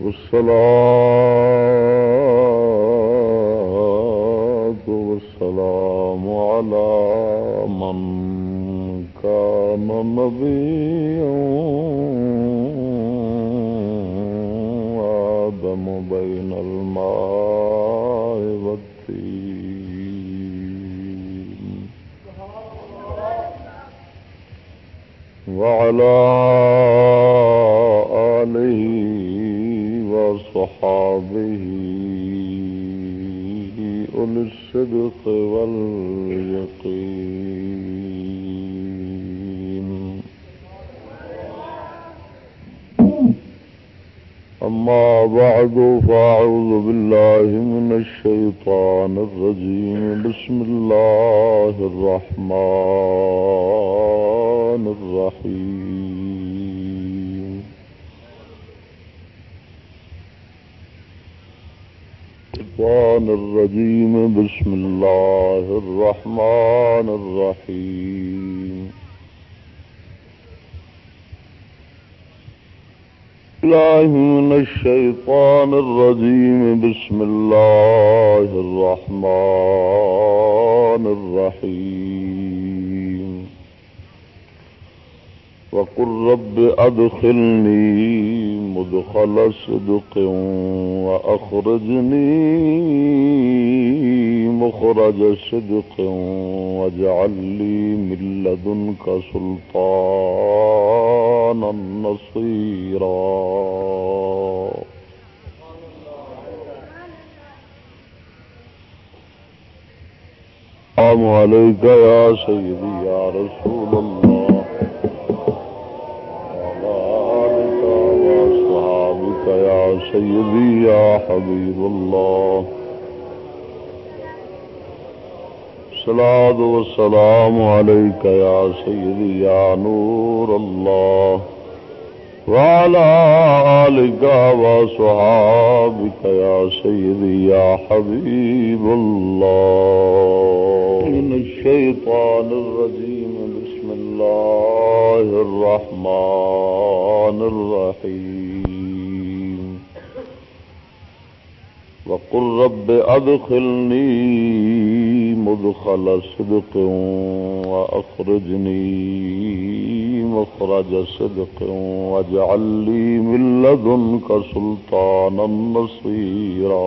والصلاة والسلام على من كان نبيا وآدم بين الماء والتين. وعلى الصدق واليقين. أما بعد، فأعوذ بالله من الشيطان الرجيم. بسم الله الرحمن الرحيم. الشيطان الرجيم، بسم بسم الله الرحمن الرحيم. الله من الشيطان الرجيم. بسم الله الرحمن الرحيم. وقل رب أدخلني مدخل صدق وأخرجني مخرج صدق واجعل لي من لدنك سلطانا نصيرا. السلام عليك يا سيدي، يا رسول سيدي يا حبيب الله. الصلاة والسلام عليك يا سيدي يا نور الله وعلى آلك وصحابك يا سيدي يا حبيب الله من الشيطان الرجيم بسم الله الرحمن الرحيم وقل رب أدخلني مدخل صدق وأخرجني مخرج صدق واجعل لي من لدنك سلطانا نصيرا.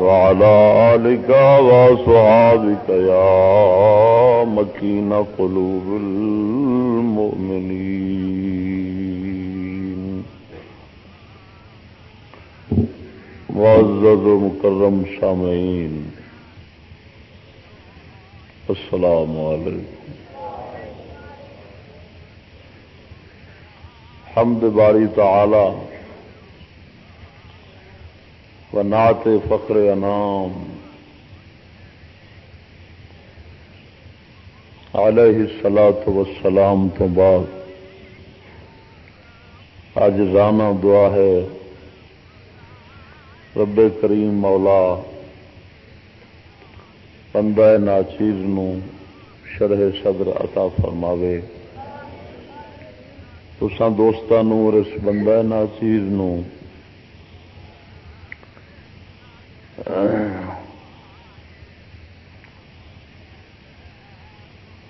وعلى آلك وصحابك يا مكين قلوب المؤمنين. معزز مکرم سامعین، السلام علیکم. حمد باری تعالی و نعت فخر انام علیہ السلاۃ وسلام تو بعد آج رانا دعا ہے رب کریم مولا بندہ ناچیر نو شرح صدر عطا فرماوے۔ تسان دوستان اور اس بندہ ناچیر نو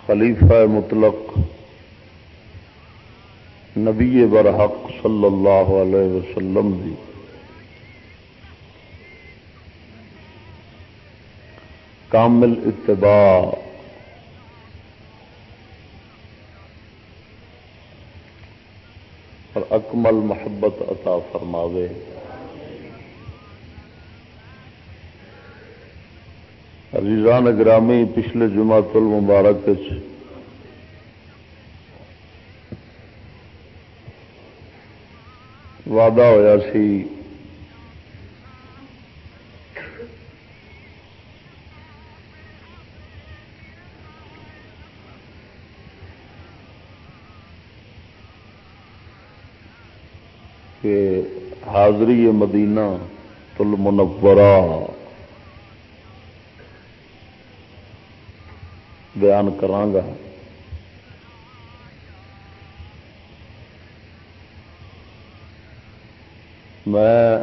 خلیفہ مطلق نبی برحق صلی اللہ علیہ وسلم دی۔ کامل اتباع۔ اور اکمل محبت عطا فرماوے۔ عزیزان گرامی پچھلے جمعہ تل مبارک وعدہ ہوا سی کہ حاضری مدینہ تل منورہ بیان کرانگا میں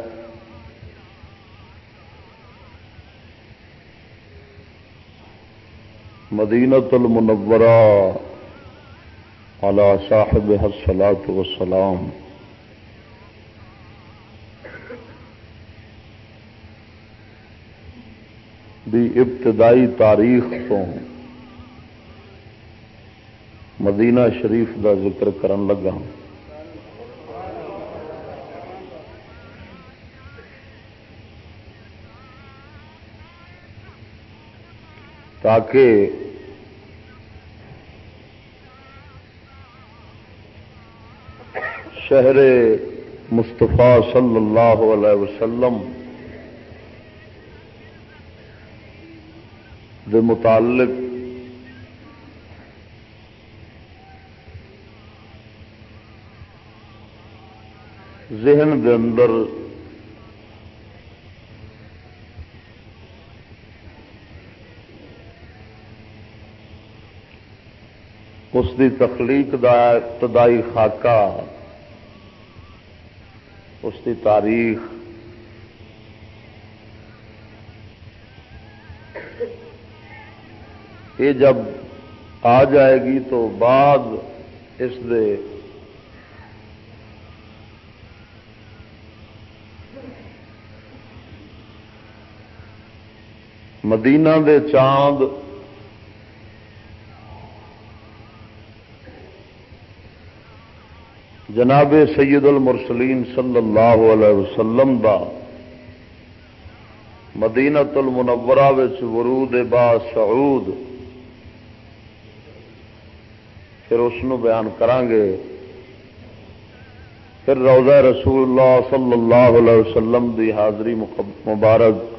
مدینت المنورہ على صاحب الصلاة والسلام دی ابتدائی تاریخ تو مدینہ شریف دا ذکر کرن لگا۔ تاکہ شہر مصطفیٰ صلی اللہ علیہ وسلم دے متعلق ذہن دے اندر اس دی تخلیق دا ابتدائی خاکہ، اس دی تاریخ، یہ جب آ جائے گی تو بعد اس دے مدینہ دے چاند جناب سید المرسلین صلی اللہ علیہ وسلم دا مدینہ المنورہ ورود با سعود۔ پھر اس بیان کرانگے پھر روزہ رسول اللہ صلی اللہ علیہ وسلم دی حاضری مبارک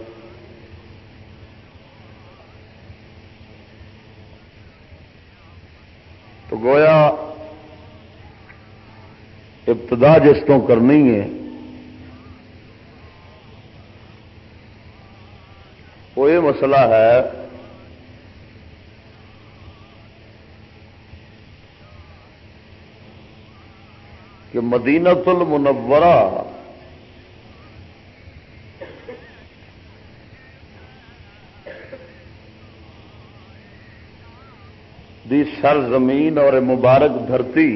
گویا ابتدا جس کو کرنی ہے وہ یہ مسئلہ ہے کہ مدینت المنورہ دی سر زمین اور مبارک دھرتی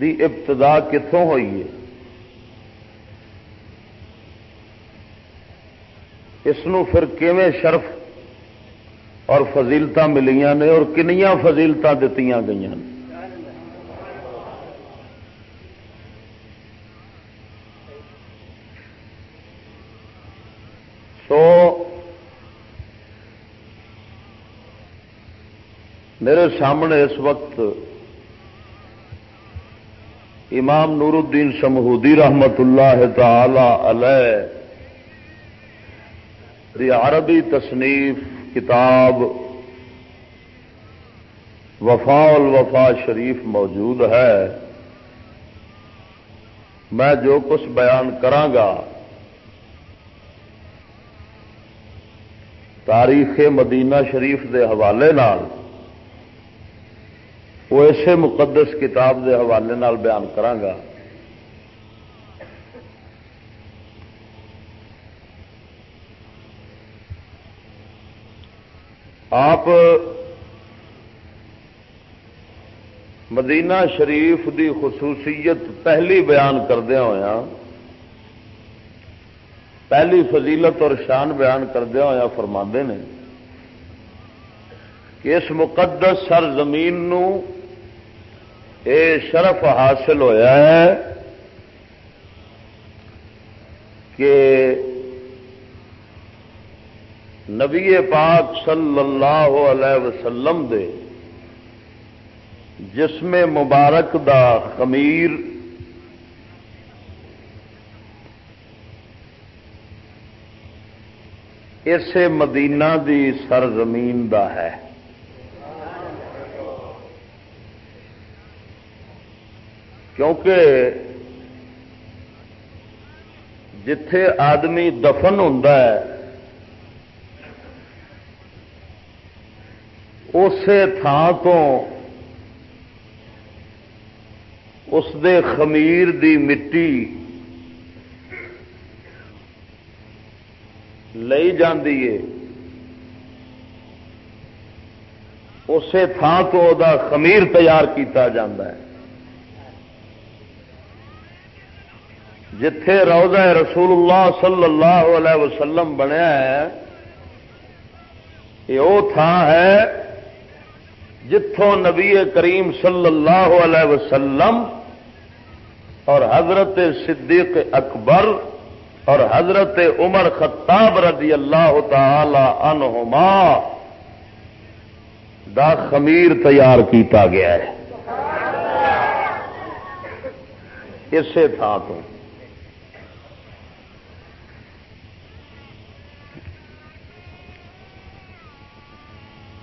دی ابتدا کتوں ہوئی ہے؟ اس پھر کیویں شرف اور فضیلت ملیاں نے اور کنیا فضیلت دیتی گئی سو میرے سامنے اس وقت امام نور الدین شمہودی رحمت اللہ تعالی علیہ دی عربی تصنیف کتاب وفا الوفا شریف موجود ہے۔ میں جو کچھ بیان کرانگا تاریخ مدینہ شریف دے حوالے نال وہ اسے مقدس کتاب دے حوالے نال بیان کرانگا آپ مدینہ شریف دی خصوصیت پہلی بیان کردیا ہوا پہلی فضیلت اور شان بیان کردیا ہوا فرما نے کہ اس مقدس سر زمین اے شرف حاصل ہویا ہے کہ نبی پاک صلی اللہ علیہ وسلم دے جسم مبارک دا خمیر اسے مدینہ دی سرزمین دا ہے۔ کیونکہ جتھے آدمی دفن ہوں اسی تھان تو اس دے خمیر دی مٹی لئی جاندی ہے۔ اسی تھان تو دا خمیر تیار کیتا جاندہ ہے۔ جتھے روزہ رسول اللہ صلی اللہ علیہ وسلم بنیا ہے، یہ وہ تھان ہے جتوں نبی کریم صلی اللہ علیہ وسلم اور حضرت صدیق اکبر اور حضرت عمر خطاب رضی اللہ تعالی عنہما دا خمیر تیار کیتا گیا ہے۔ اسی تھان تو۔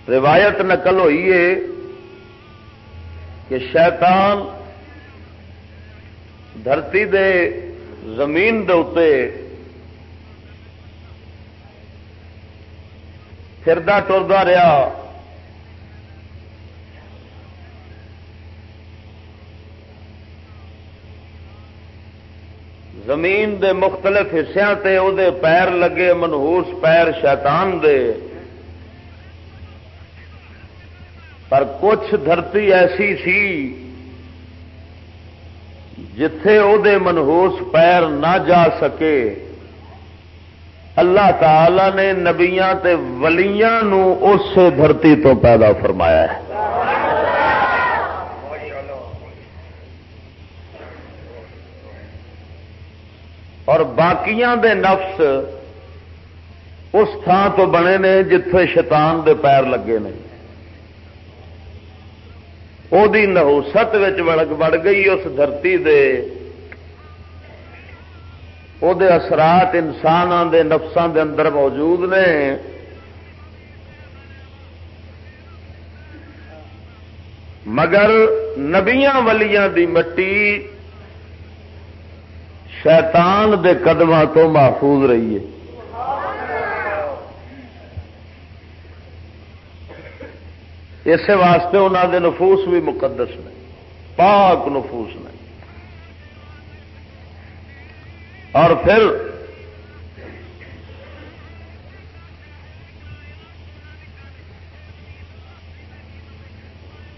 روایت نقل ہوئی ہے کہ شیطان دھرتی دے زمین دے اتے پھردا ٹردا رہا۔ زمین دے مختلف حصوں تے او دے پیر لگے، منہوس پیر شیطان دے۔ پر کچھ دھرتی ایسی سی جتھے او دے منہوس پیر نہ جا سکے۔ اللہ تعالی نے نبیاں تے ولیاں نو اس دھرتی تو پیدا فرمایا ہے۔ اور باقیاں دے نفس اس تھان تو بنے نے جتھے شیطان دے پیر لگے نے۔ وہ نہوست بڑھ گئی اس دھرتی دے او دے اثرات انسان دے نفسان دے اندر موجود نے مگر نبیاں ولیاں دی مٹی شیطان دے قدم تو محفوظ رہی ہے اسی واسطے انہوں دے نفوس بھی مقدس نے، پاک نفوس نے۔ اور پھر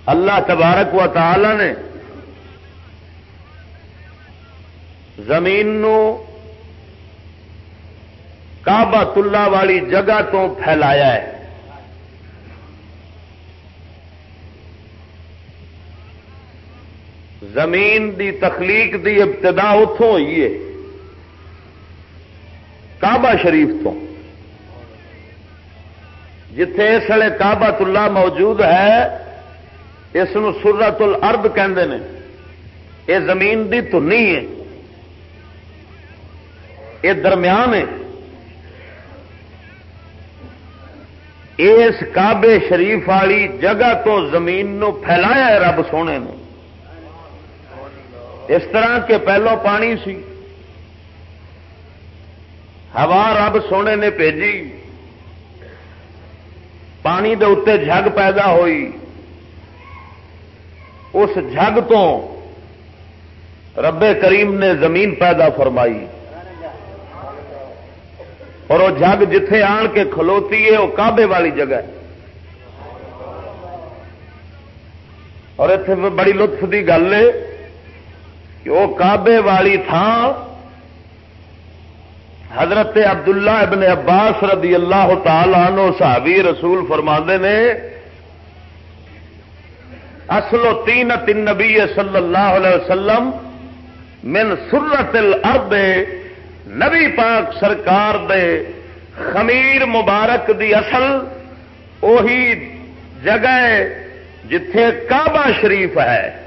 اللہ تبارک و تعالی نے زمین نو کعبہ اللہ والی جگہ تو پھیلایا ہے۔ زمین دی تخلیق دی ابتدا اتوں ہوئی ہے۔ کعبہ شریف تو جتھے اس ویلے کعبہ اللہ موجود ہے، اس سرت الارض کہندے نے۔ یہ زمین دی تنی ہے۔ یہ درمیان ہے۔ اس کعبے شریف والی جگہ تو زمین نو پھیلایا ہے رب سونے نے۔ اس طرح کے پہلو پانی سی۔ ہوا رب سونے نے بھیجی۔ پانی دے اتنے جگ پیدا ہوئی۔ اس جگ تو رب کریم نے زمین پیدا فرمائی۔ اور وہ جگ جتھے آن کے کھلوتی ہے، وہ کابے والی جگہ ہے۔ اور اتنے بڑی لطف کی گل ہے۔ کہ وہ کابے والی تھان حضرت عبداللہ ابن عباس رضی اللہ تعالی عنہ صحابی رسول فرما نے، اصل و تین تین نبی صلی اللہ علیہ وسلم من سرت الارض نبی پاک سرکار دے خمیر مبارک دی اصل اوہی جگہ جتھے کعبہ شریف ہے۔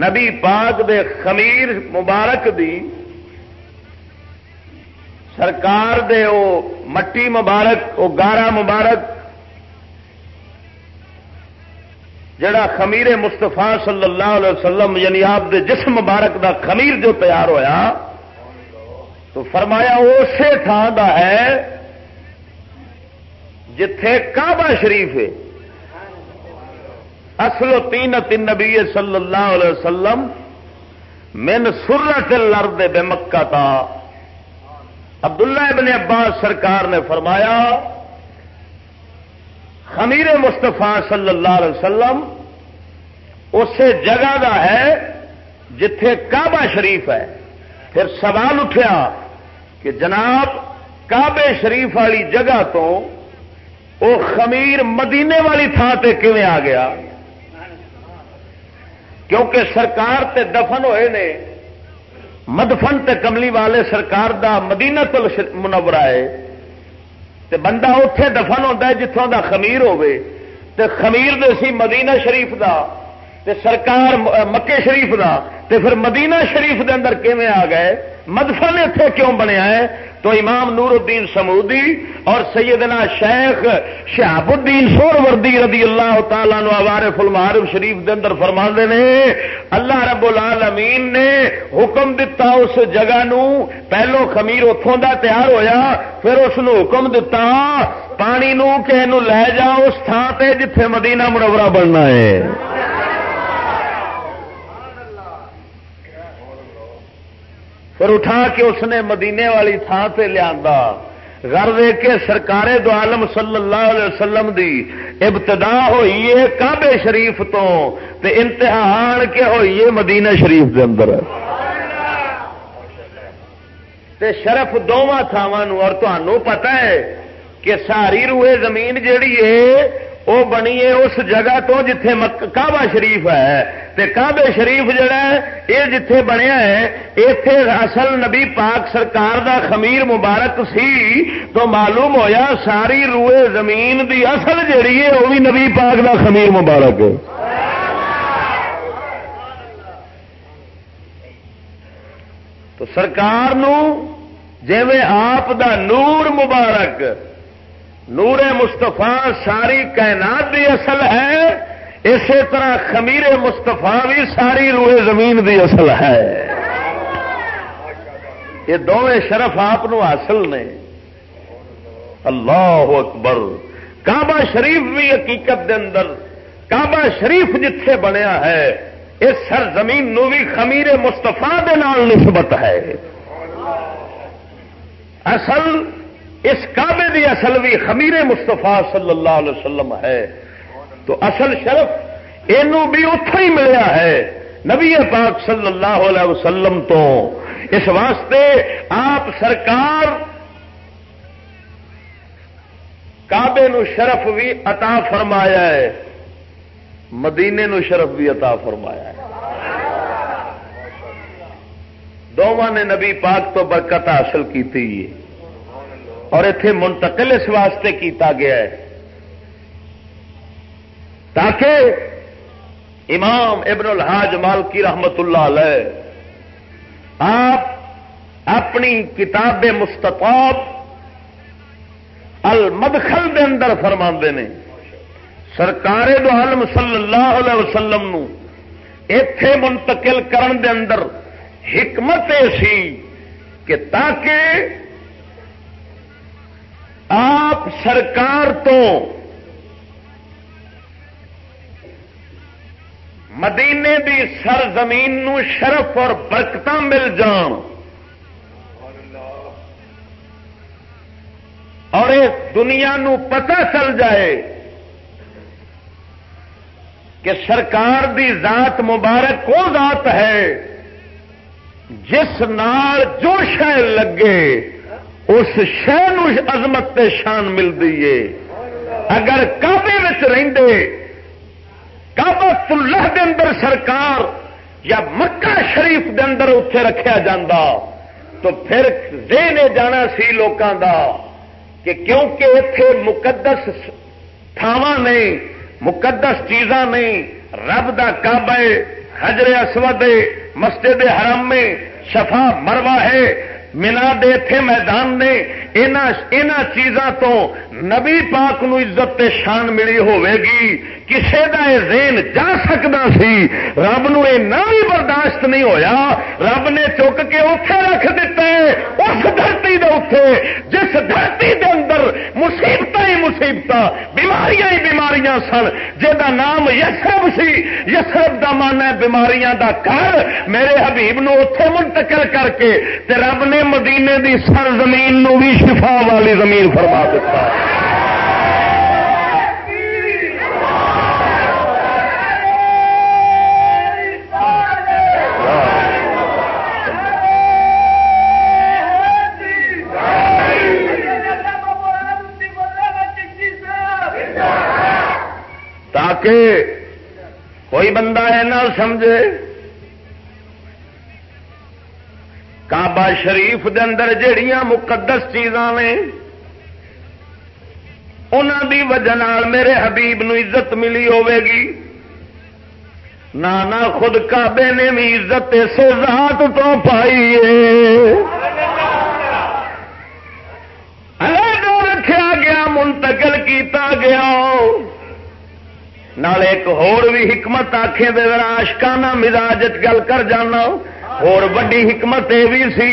نبی پاک دے خمیر مبارک دی سرکار دے او مٹی مبارک، او گارا مبارک، جڑا خمیر مستفا صلی اللہ علیہ وسلم یعنی آپ دے جسم مبارک دا خمیر جو تیار ہویا، تو فرمایا اسی تھان دا ہے جتھے کعبہ شریف ہے۔ اصل و تین تین نبی صلی اللہ علیہ وسلم من سرت الارض بے مکہ تھا عبداللہ ابن عباس سرکار نے فرمایا، خمیر مستفا صلی اللہ علیہ وسلم اسی جگہ کا ہے جتھے کعبہ شریف ہے۔ پھر سوال اٹھا کہ جناب کعبے شریف والی جگہ تو وہ خمیر مدینے والی تھان سے کیون آ گیا؟ کیونکہ سرکار تے دفن ہوئے نے، مدفن تے کملی والے سرکار دا مدینہ تل منورا ہے۔ تے بندہ اتے دفن ہوتا ہے جتوں دا خمیر ہوے تے خمیر دے سی مدینہ شریف دا، تے سرکار مکے شریف دا۔ تے پھر مدینہ شریف دے اندر کیویں آ گئے؟ مدفن اتنے کیوں بنیا ہے تو امام نور الدین سمودی اور سیدنا شیخ شہاب الدین سور وردی رضی اللہ تعالیٰ نو وارف المعارف شریف دے اندر فرما نے، اللہ رب العالمین نے حکم دتا اس جگہ نو، پہلو خمیر اتوں دا تیار ہویا، پھر اس نو حکم دتا، پانی نو کہ لے جا اس تھان تے جتھے مدینہ منورہ بننا ہے۔ پھر اٹھا کے اس نے مدینے والی تھان سے لیا گھر کے سرکار دو عالم صلی اللہ علیہ وسلم دی ابتدا ہوئی ہے کعبے شریف تو، تے انتہا آن کے ہوئی ہے مدینہ شریف دے اندر۔ تے شرف دونوں تھاواں اور تمہوں پتا ہے کہ ساری روئے زمین جیڑی ہے وہ بنی ہے اس جگہ تو جتھے کعبہ شریف ہے۔ تے کعبے شریف جڑا ہے یہ جتھے بنیا ہے اتے اصل نبی پاک سرکار دا خمیر مبارک سی۔ تو معلوم ہویا ساری روئے زمین دی اصل جڑی ہے وہ بھی نبی پاک دا خمیر مبارک ہے۔ تو سرکار نو جی آپ دا نور مبارک نور مستفا ساری کائنات دی اصل ہے، اسی طرح خمیر مستفا بھی ساری روئے زمین دی اصل ہے۔ یہ دونوں شرف آپ حاصل نے۔ اللہ اکبر۔ کعبہ شریف بھی حقیقت دے اندر، کعبہ شریف جتھے بنیا ہے، اس سر زمین نو بھی خمیر مستفا نسبت ہے۔ اصل اس کعبے دی اصل بھی خمیر مستفا صلی اللہ علیہ وسلم ہے۔ تو اصل شرف یہ بھی اتوں ہی ملیا ہے۔ نبی پاک صلی اللہ علیہ وسلم تو۔ اس واسطے آپ سرکار کعبے نو شرف بھی عطا فرمایا ہے۔ مدینے نو شرف بھی عطا فرمایا ہے۔ دونوں نے نبی پاک تو برکت حاصل کی تھی۔ اور اتے منتقل اس واسطے کیتا گیا ہے تاکہ امام ابن الحاج مالکی رحمت اللہ علیہ آپ اپنی کتاب مستطاب المدخل دے اندر فرما نے، سرکار دو عالم صلی اللہ علیہ وسلم نو اتے منتقل کرن دے اندر حکمت سی کہ تاکہ آپ سرکار تو مدینے دی سر زمین نو شرف اور برکت مل جان۔ اور اس دنیا نو پتہ چل جائے کہ سرکار دی ذات مبارک کو ذات ہے؟ جس نال جو شہ لگے۔ اس شہ عظمت شان ملتی ہے اگر کابے رہندے کابت اللہ دے اندر سرکار یا مکہ شریف دے اندر اتے رکھا جا تو پھر دے جانا سی لوگوں دا کہ کیونکہ اتے مقدس تھاواں نہیں، مقدس چیزاں نہیں، رب دا کعبہ حجر اسود، مسجد حرم میں شفا مروا ہے منا دے تھے میدان نے چیزاں تو نبی پاک نو عزت تے شان ملی ہوے گی کسے دا اے ذہن جا سکتا سی، رب نو اے نہ بھی برداشت نہیں ہویا۔ رب نے چک کے اتے رکھ دیتا ہے، اس دھرتی دے اتے جس دھرتی دے اندر مصیبت ہی مصیبت ساریا ہی بیماریاں سن۔ جا نام یسرب سی، یسرب دا من ہے بیماریاں دا گھر۔ میرے حبیب نو اتے منتقل کر کے تے رب نے مدینے دی سر زمین نو بھی شفا والی زمین فرما دیتا سمجھے؟ کعبہ شریف دے اندر جڑیاں مقدس چیزاں نے انہوں دی وجہ میرے حبیب نو عزت ملی ہوے گی۔ نانا خود کعبے نے بھی عزت سو ذات تو پائی ہے گیا منتقل کیتا گیا نال ایک ہور بھی حکمت آخے دے آشکانہ مزاج گل کر جانا۔ اور وڈی حکمت یہ بھی سی،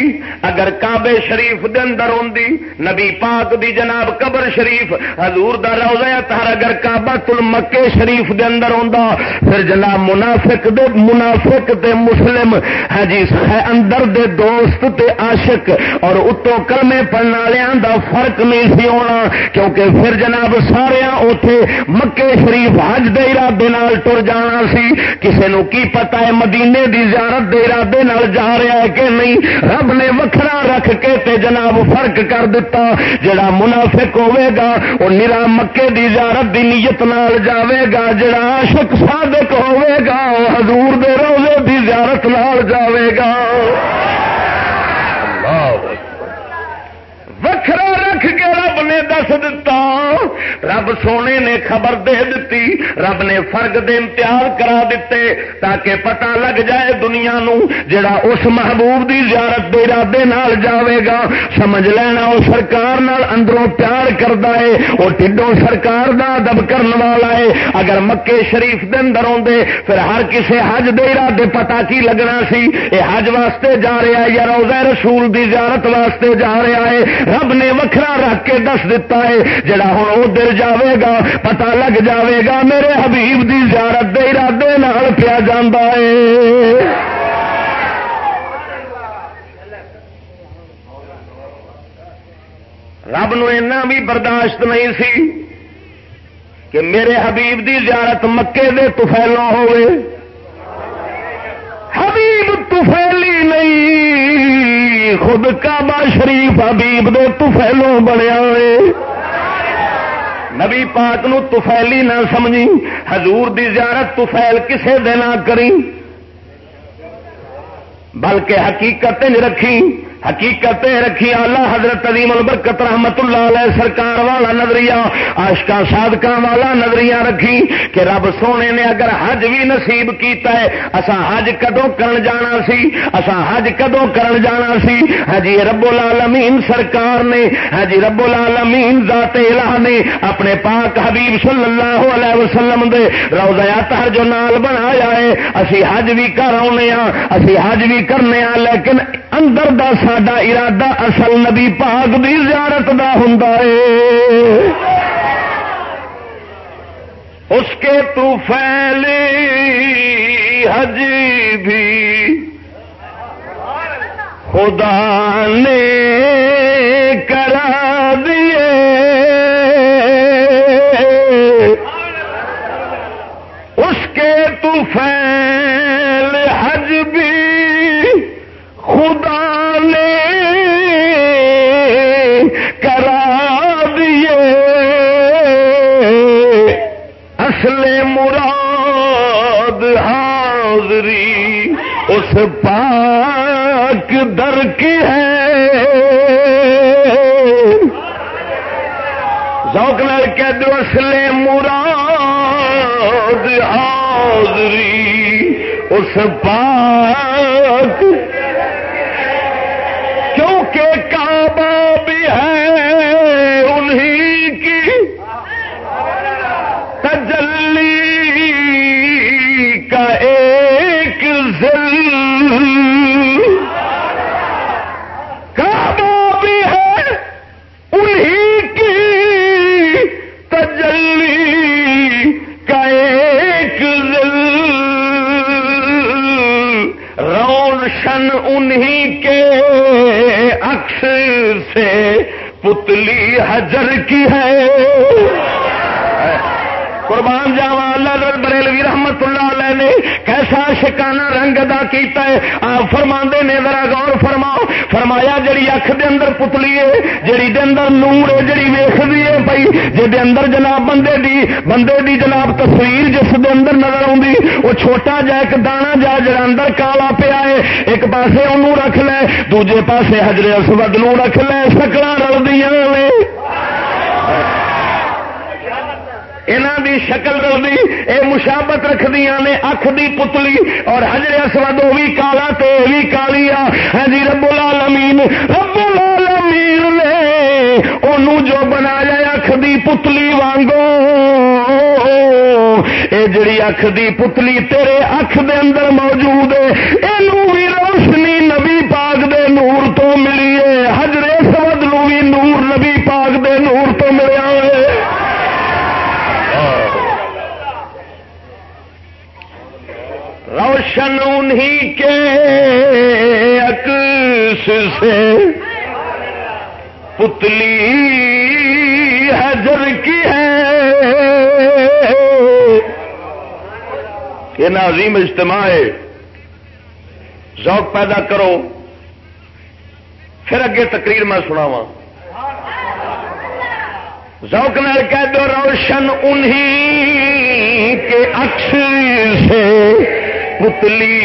اگر کعبے شریف دے اندر ہوندی، نبی پاک دی جناب قبر شریف، حضور دا روزہ تار اگر کعبہ تل مکے شریف دے اندر ہوندا، پھر جناب منافق دے، منافق تے مسلم ہاں جی اندر دے دوست تے عاشق، اور اتو کلمے پڑھن والوں دا فرق نہیں سی ہونا، کیونکہ پھر جناب سارے اوتھے مکے شریف حج دے ارادے نال ٹر جانا سی، کسے نو کی پتہ ہے مدینے دی زیارت دے ارادے نال نال جا رہا ہے کہ نہیں، رب نے وکھرا رکھ کے تے جناب فرق کر دیتا جڑا منافق ہوے گا وہ نرا مکے دی زیارت دی نیت نال جاوے گا، جڑا عاشق صادق ہوے گا حضور دے روزے دی زیارت نال جاوے گا۔ وکھرا رکھ نے دس دتا۔ رب سونے نے خبر دے دیتی رب نے فرق دے امتیاز کرا دیتے تاکہ پتہ لگ جائے دنیا نو، جڑا اس محبوب دی زیارت دے ارادے نال جاوے گا۔ سمجھ لینا وہ سرکار نال اندروں پیار کرتا ہے۔ وہ ٹھڈوں سرکار دا ادب کرنے والا ہے۔ اگر مکے شریف دے اندر آدھے پھر ہر کسے حج دے ارادے پتا کی لگنا سی؟ اے حج واسطے جا رہا ہے یا روزہ رسول دی زیارت واسطے جا رہا ہے؟ رب نے وکھرا رکھ کے دس دتا ہے، جڑا ہوں ادھر جاوے گا پتا لگ جاوے گا، میرے حبیب دی زیارت دے ارادے نال پیا جانا ہے۔ رب نو اینا بھی برداشت نہیں سی کہ میرے حبیب دی زیارت مکے دے تفیلوں ہوئے۔ حبیب تفیلی نہیں۔ خود کعبہ شریف حبیب دے تفیلوں بنیا نبی پاک نو تفیلی نہ سمجھی، حضور دی زیارت تفیل کسے دے نہ کری، بلکہ حقیقت رکھی۔ حقیقت رکھی اللہ حضرت عظیم البرکت رحمت اللہ علیہ سرکار والا نظریہ آشکا سادکا والا نظریہ رکھی کہ رب سونے نے اگر حج بھی نصیب کیتا ہے اسا حج کدو کرن جانا سی؟ اسا حج کدو کرن جانا سی؟ حجی رب العالمین سرکار نے، حجی رب العالمین ذات الہ نے اپنے پاک حبیب صلی اللہ علیہ وسلم دے روزہ تر جو نال بنایا ہے، اسی حج بھی کر آنے ہاں اسی حج بھی کرنے ہاں لیکن اندر دا ساڈا ارادہ اصل نبی پاک دی زیارت دا ہوں اس کے تو فیلی حج بھی خدا نے اس پاک در کی ہے۔ ذوق لڑ کے دو مراد حاضری، اس پاک۔ کیونکہ کعبہ بھی ہے انہی کی۔ تجلی کا ایک دل۔ روشن انہی کے عکس سے پتلی حجر کی ہے۔ قربان جاوا اللہ بریلوی رحمت اللہ علیہ نے کیسا شکانہ رنگ ادا کیتا ہے؟ آپ فرما نے، ذرا غور فرماؤ۔ فرمایا، جڑی اکھ دے اندر پتلی ہے، جڑی دے اندر نور ہے، جڑی ویختی ہے پئی جے دے اندر جناب بندے دی بندے دی جناب تصویر جس دے اندر نظر آندی وہ چھوٹا جا ایک دانا جا، جڑا اندر کالا پیا ہے، ایک پاسے انہوں رکھ لے، دوجے پاسے حجر اسود نو رکھ لے سکڑا رلدیاں نے یہاں دی شکل رلدی، اے مشابت رکھدیا نے اکھ دی پتلی، اور حجر اسود وہ بھی کالا تو بھی کالی آ۔ ہاں جی رب العالمین رب العالمین نے انہوں جو بنایا اکھ دی پتلی وانگو۔ اے جڑی اکھ دی پتلی تیرے اکھ دے اندر موجود ہے یہ بھی روشنی نبی پاک دے نور تو ملی ہے حجر اسود نو بھی نور نبی پاک دے نور تو ملیا ہے روشن انہی کے عکس سے پتلی حجر کی ہے۔ یہ نظیم اجتماع ہے۔ ذوق پیدا کرو۔ پھر اگے تقریر میں سناوا ذوق نال کہہ دو روشن انہی کے عکس سے۔ پتلی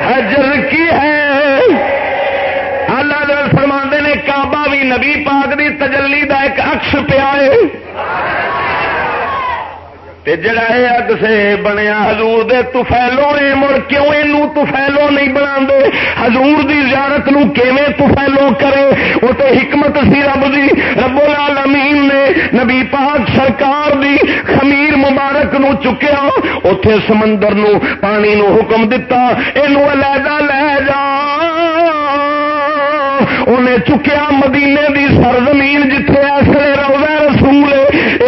حجر کی ہے اللہ فرما نے کعبہ بھی نبی پاک دی تجلی دا ایک اکش پیا ہے جڑا یہ اگ سے بنیا حضور دے تفیلو اے مڑ کیوں یہ تفیلو نہیں بنا دے حضور دی زیارت نو کیویں تفیلو کرے؟ وہ تو حکمت سی رب دی، رب العالمین نے نبی پاک سرکار دی خمیر مبارک نو چکیا اتے سمندر نو پانی نو حکم دتا یہ علیحدہ لے جا۔ انہیں چکیا مدینے دی سرزمین جتھے ایسے روزہ رسول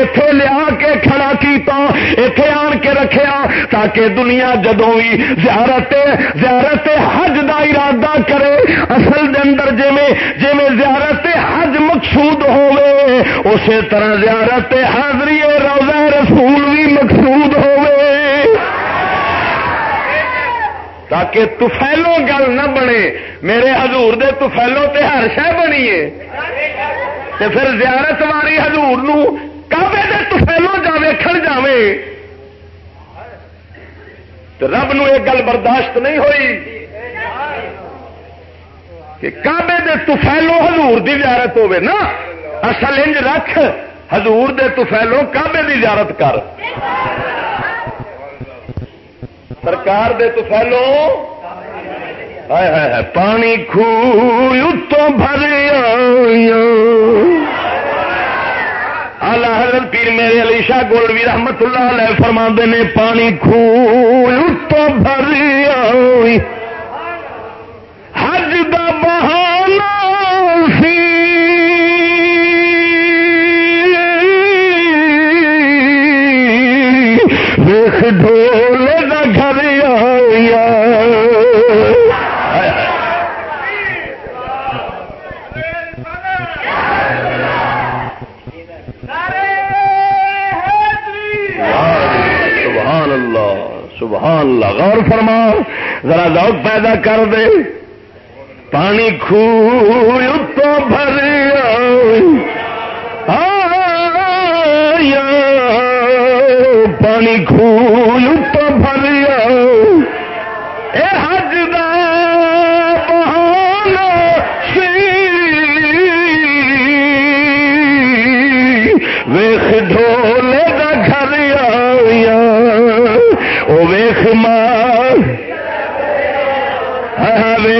اتے لیا کے کھڑا کیتا اتے آن کے رکھیا تاکہ دنیا جدو بھی زیارت زیارت حج دا ارادہ کرے۔ اصل دے اندر جویں جویں زیارت حج مقصود ہوے اسی طرح زیارت حاضری روزہ رسول بھی مقصود ہوے تاکہ تفیلو گل نہ بنے، میرے حضور دے تفیلو تے ہر شہ بنی تے پھر زیارت واری حضور نو کعبے دے تفیلو جا ویکھن جاوے۔ تو رب نو ایک گل برداشت نہیں ہوئی کہ کعبے دے تفیلو حضور دی زیارت ہوے نا۔ اصل انج رکھ، حضور دے تفیلو کعبے دی زیارت کر۔ سرکار دے تو پھیلو پانی خو تو بھر آلہ حضرت پیر میرے علی شاہ گولوی رحمت اللہ علیہ فرما نے، پانی خو تو بھر آئی۔ حج دا بہانا سی۔ ویخ ڈھول دا گھر آیا سبحان اللہ، غور فرما ذرا ذوق پیدا کر دے۔ پانی خو تو بھریا پانی خو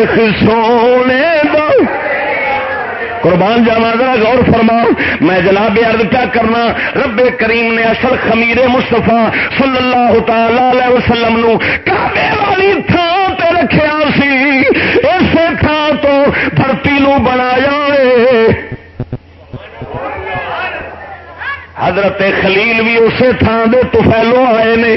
ویخ سونے دو قربان جاوا ذرا غور فرماؤ میں جناب عرض کیا کرنا، رب کریم نے اصل خمیر مستفا صلی اللہ تعالی وسلم نو کعبے والی تھان تے رکھیا سی اسی تھان تو دھرتی نو بنایا حضرت خلیل بھی اسی تھان دے تو پھیلو آئے نے۔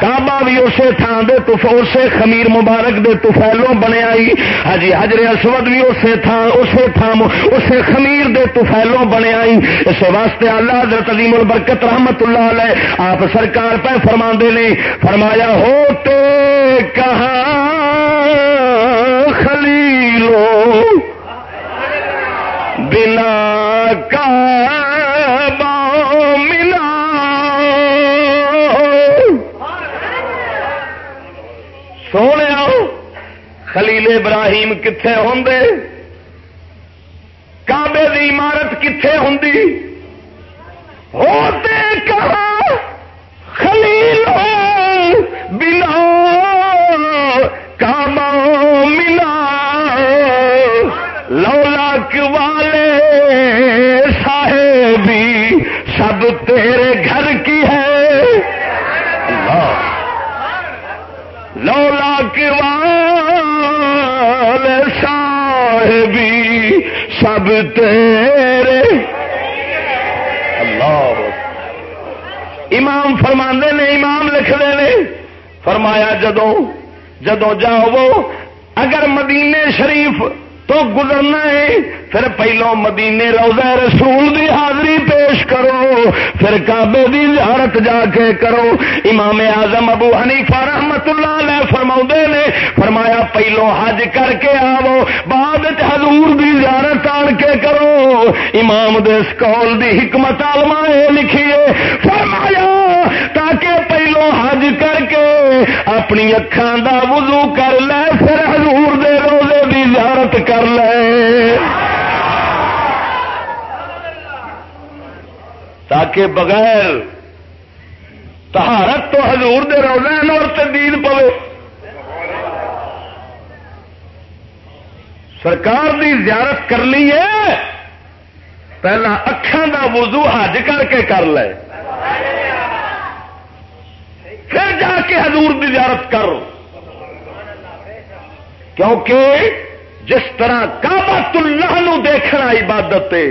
کعبہ بھی اسی تھان دے اسے خمیر مبارک دے تفیلوں بنے آئی ہجی ہاں حجر اسود بھی اسی تھان اسی تھان اسے خمیر دے تفیلوں بنے آئی اس واسطے اللہ حضرت عظیم البرکت رحمت اللہ علیہ آپ سرکار پہ فرما نے، فرمایا، ہوتے کہاں خلیلو بنا کا سونے خلیل ابراہیم کتنے ہوں کابے کی عمارت کتنے ہوں ہوتے کہا خلیل بنا کام ملا لولاک والے صاحبی، سب تیرے گھر کی ہے۔ لولا صاحبی سب تیرے۔ اللہ۔ امام فرما نے، امام لکھتے نے۔ فرمایا جدو جدو جاؤ وہ، اگر مدینے شریف تو گزرنا ہے، پھر پہلو مدینے روزہ رسول دی حاضری پیش کرو، پھر کعبے دی زیارت جا کے کرو۔ امام اعظم ابو حنیفہ رحمت اللہ علیہ فرما نے، فرمایا پہلو حج کر کے آو، بعد حضور دی زیارت آن کے کرو۔ امام دس کول دی حکمت آلما لکھیے فرمایا تاکہ پہلو حج کر کے اپنی اکھان دا وضو کر لے، پھر حضور دے دی کر لے۔ تاکہ بغیر تہارت تو حضور دے روزے اور تدید پوے۔ سرکار دی زیارت کر لی ہے۔ پہلا اکھان دا وضو حج کر کے کر لے۔ پھر جا کے حضور دی زیارت کر۔ کیونکہ جس طرح کابت اللہ نو دیکھنا عبادت ہے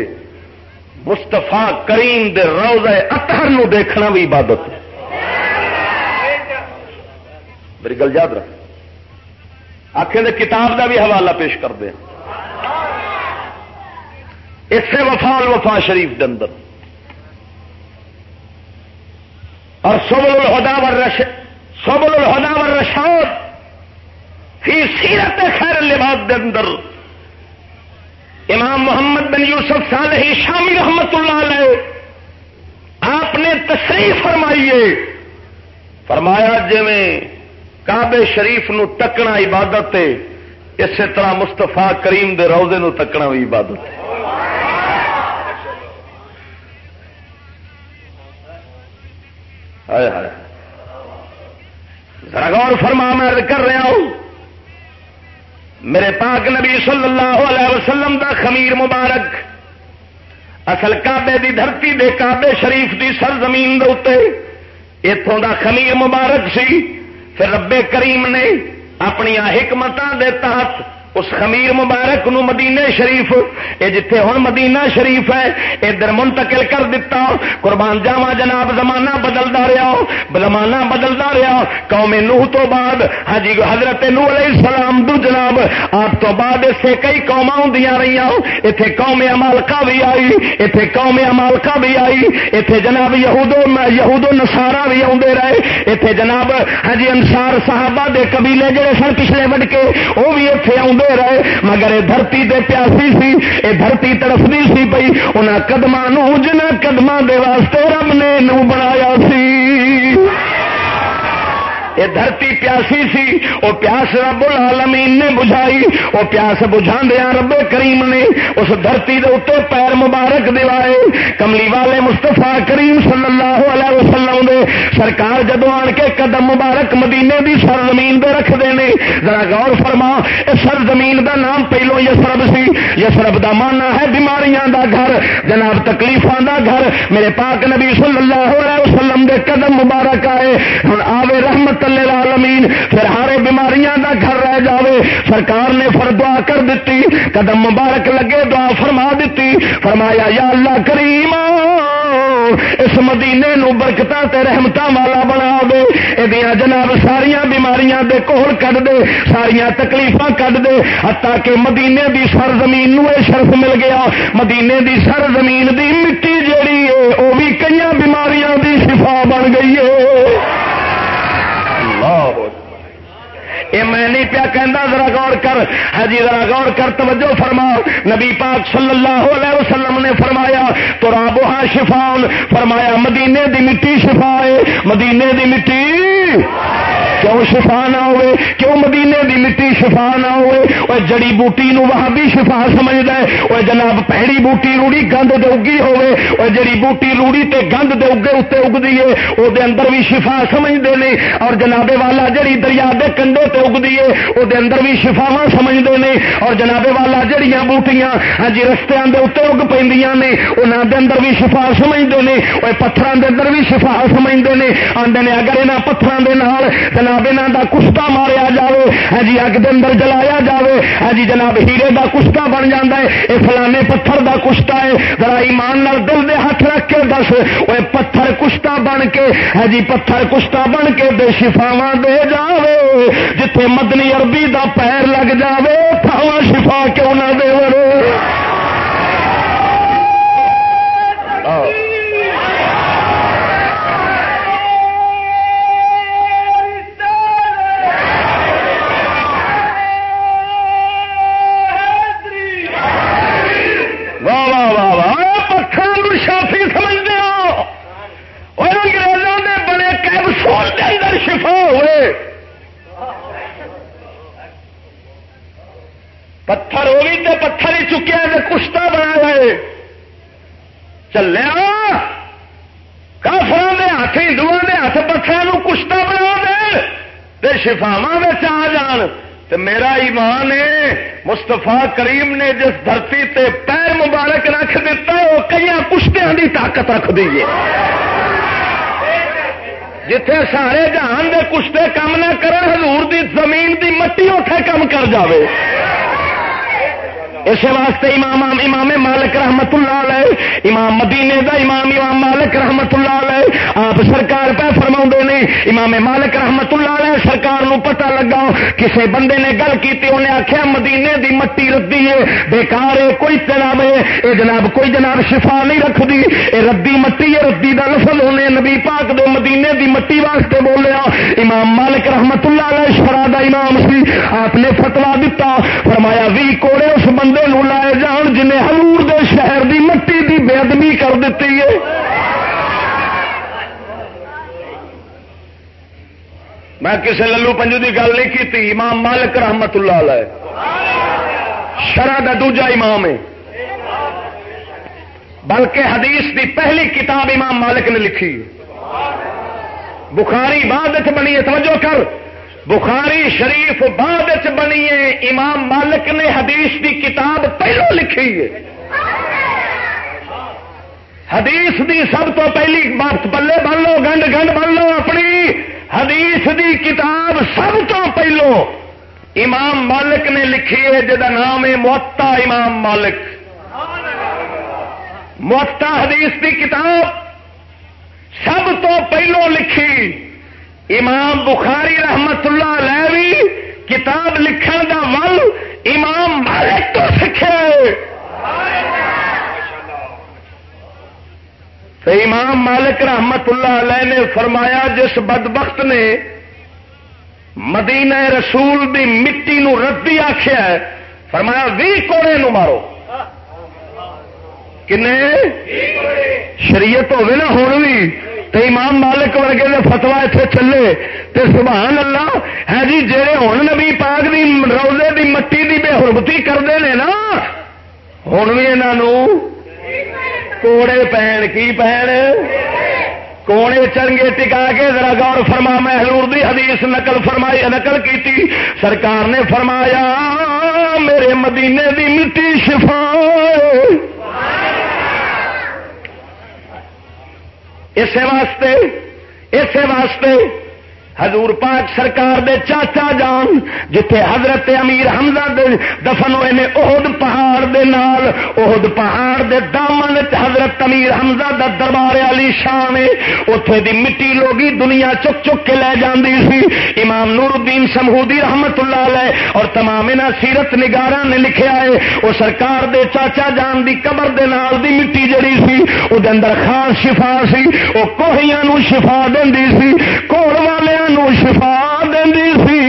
مستفا کریم دے روزے اطہر نو دیکھنا بھی عبادت ہے۔ میری گل یاد رکھ۔ آخر کتاب دا بھی حوالہ پیش کر دیں اسے وفال وفا شریف دے اندر۔ اور سبل الہدا ور سبل الہدا ور رشاد فی سیرت خیر لباد دے اندر۔ امام محمد بن یوسف صالح شامی رحمت اللہ علیہ، آپ نے تصریف فرمائیے۔ فرمایا جی میں کعبے شریف نو تکنا عبادت ہے، اسی طرح مستفا کریم دے روزے نو تکنا بھی عبادت ہے۔ ذرا غور فرما، میں کر رہا ہوں۔ میرے پاک نبی صلی اللہ علیہ وسلم دا خمیر مبارک۔ اصل کعبے دی دھرتی دے کعبے شریف دی سر زمین اتوں دا خمیر مبارک سی۔ پھر رب کریم نے اپنی حکمت دے تحت اس خمیر مبارک نو مدینے شریف یہ جتھے ہوں مدینہ شریف ہے، ادھر منتقل کر دیتا قربان جاوا جناب، زمانہ بدلتا رہا زمانہ بدلتا رہا قوم نوح تو بعد ہاں جی حضرت نو علیہ السلام دو جناب، آپ تو بعد اسے کئی قوم ہوں رہی اتنے قوم امالکا بھی آئی اتنے قوم امالکا بھی آئی اتنے جناب یہودو یہودو نسارا بھی آدھے رہے اتنے جناب ہاں جی انسار صحابہ دے قبیلے جڑے سن پچھلے وڈ کے وہ بھی اتنے آدھے رہے، مگر یہ دھرتی دے پیاسی سی یہ دھرتی تڑفنی سی پی ان قدم جنہ قدم دے واسطے رب نے نو بنایا سی۔ یہ دھرتی پیاسی سی وہ پیاس رب العالمین نے بجھائی وہ پیاس بجھا دیا رب کریم نے، اس دھرتی دے اتنے پیر مبارک دلائے۔ کملی والے مستفا کریم صلی اللہ علیہ وسلم دے سرکار جدو آن کے قدم مبارک مدینے دی سر زمین دے رکھ دے ذرا غور فرما، اس سر زمین دا نام پہلو یسرب سی۔ یسرب دا مانا ہے بیماریاں دا گھر۔ جناب تکلیفاں دا گھر۔ میرے پاک نبی صلی اللہ علیہ وسلم دے قدم مبارک آئے۔ ہوں آوے رحمت للعالمین پھر ہارے بیماریاں دا گھر رہ جاوے۔ سرکار نے پھر دعا کر دیتی قدم مبارک لگے، دعا فرما دیتی فرمایا، یا اللہ کریم، اس مدینے نو برکتاں تے رحمتاں والا بنا دے ادیاں جناب ساریاں بیماریاں دے کول کڈ دے، ساریاں تکلیفاں کڈ دے۔ حتا کہ مدینے دی سر زمین نو اے شرف مل گیا۔ مدینے دی سر زمین دی مٹی جیڑی ہے او بھی کئی بیماریاں دی شفا بن گئی ہے یہ میں نہیں پیا کہنا ذرا غور کر۔ حجی ذرا غور کر، توجہ فرما۔ نبی پاک صلی اللہ علیہ وسلم نے فرمایا تو رابوہا شفاؤن فرمایا، مدینے دی مٹی شفا ہے، مدینے دی مٹی کیوں شفا نہ ہوئے؟ کیوں مدینے دی مٹی شفا نہ ہوئے؟ وہ جڑی بوٹی نو وہاں بھی شفا سمجھتا ہے۔ وہ جناب پہڑی بوٹی روڑی گند دے اگی ہوئے۔ وہ جڑی بوٹی روڑی تے گند دے اگے اتنے اگتی ہے وہ اندر بھی شفا سمجھتے ہیں اور جنابے والا جڑی دریا دے کنڈے تے اگتی ہے وہ اندر بھی شفاوا سمجھتے ہیں اور جنابے والا جڑیاں بوٹیاں ہاں جی رستوں کے اتنے اگ پہ نے۔ انہوں دے اندر بھی شفا سمجھتے ہیں وہ پتھروں کے اندر بھی شفا سمجھتے ہیں آدھے نے اگر یہاں پتھروں کے نال جناب یہاں کا کشتا ماریا جائے ہاں جی اگ دے اندر جلایا جائے ہاں جی جناب ہیرے کا کشتا بن جا ہے یہ فلانے پتھر کا کشتا ہے۔ ذرا ایمان نال دل دے ہاتھ رکھ کے دس وہ پتھر کشتا بن کے ہاں جی پتھر کشتا بن کے دے شفاوا دے جاوے۔ جتھے مدنی عربی دا پیر لگ جاوے تھاوا شفا کیوں نہ دے پتھر وہ بھی تو پتھر ہی چکیا کشتا بنا رہے چلیا کافر ہاتھ ہندو کے ہاتھ پتھر کشتا بنا دے۔ شفاوا آ جان۔ تو میرا ایمان ہے مستفا کریم نے جس دھرتی تے پیر مبارک رکھ دیتا وہ کئی کشتیاں دی طاقت رکھ دیے جتھے سارے جہان دے کشتے کام نہ کرن، حضور دی زمین دی مٹی اٹھے کم کر جاوے۔ اس واسطے امام امام مالک رحمت اللہ علیہ، امام مدینے دا امام امام مالک رحمت اللہ علیہ، آپ سرکار پہ فرما نے، امام مالک رحمت اللہ علیہ سرکار نو پتہ لگا کسی بندے نے گل کی انہیں آخیا مدینے دی مٹی ردی ہے بےکار ہے، کوئی جناب ہے یہ جناب کوئی جناب شفا نہیں رکھتی یہ ردی مٹی ہے، ردی کا لفظ ہونے نبی پاک دے مدینے دی مٹی واسطے بولیا۔ امام مالک رحمت اللہ علیہ شرا دا امام سی، آپ نے فتوا دتا، فرمایا بھی کوڑے بندے نو لائے جان جنہیں ہلور دے شہر دی مٹی دی بے ادبی کر دیتی ہے۔ میں کسی للو پنجو دی گل نہیں کی امام مالک رحمت اللہ علیہ۔ شرح کا دوجا امام ہے۔ بلکہ حدیث دی پہلی کتاب امام مالک نے لکھی۔ بخاری بعد بنی ہے، توجہ کر۔ بخاری شریف بعد بنی ہے، امام مالک نے حدیث دی کتاب پہلو لکھی ہے۔ حدیث دی سب تو پہلی بات، بلے بن لو، گنڈ گنڈ بن لو اپنی۔ حدیث دی کتاب سب تو پہلو امام مالک نے لکھی ہے جہاں نام ہے موتا امام مالک۔ موتا حدیث کی کتاب سب تو پہلو لکھی۔ امام بخاری رحمت اللہ علیہ بھی کتاب لکھن دا ول امام مالک تو سکھے۔ تو امام مالک رحمت اللہ علیہ نے فرمایا جس بدبخت نے مدینہ رسول دی مٹی نو ردی آخیا فرمایا بھی کوڑے نو مارو۔ شریعت ہوگی نا ہوں بھی تو امام مالک ورگے نے فتوا اتنے چلے۔ تو سبحان اللہ ہے جی جہے ہوں نبی پاک دی روزے دی مٹی دی بے حربتی کرتے ہیں نا ہوں بھی یہاں کوڑے پہن، کی پہن؟ کونے چنگے ٹکا کے ذرا غور فرما میں حضور دی حدیث نقل فرمائی، نقل کی سرکار نے فرمایا، میرے مدینے دی مٹی شفا اسی واسطے اسی واسطے حضور پاک سرکار دے چاچا جان، جتھے حضرت امیر حمزہ دے دفن ہوئے نے اہد پہاڑ دے نال اہد پہاڑ دے دامن حضرت امیر حمزہ دا دربار علی شان ہے، اوتھے دی مٹی لوگی دنیا چک چک کے لے جاندی سی۔ امام نور الدین سمہودی رحمت اللہ علیہ اور تمام انہاں سیرت نگاراں نے لکھیا ہے، او سرکار دے چاچا جان دی قبر دے نال دی مٹی جڑی سی، او دے اندر خاص شفا سی، او کوہیاں نو شفا دیندی سی، کوڑ والے نو شفا دینی سی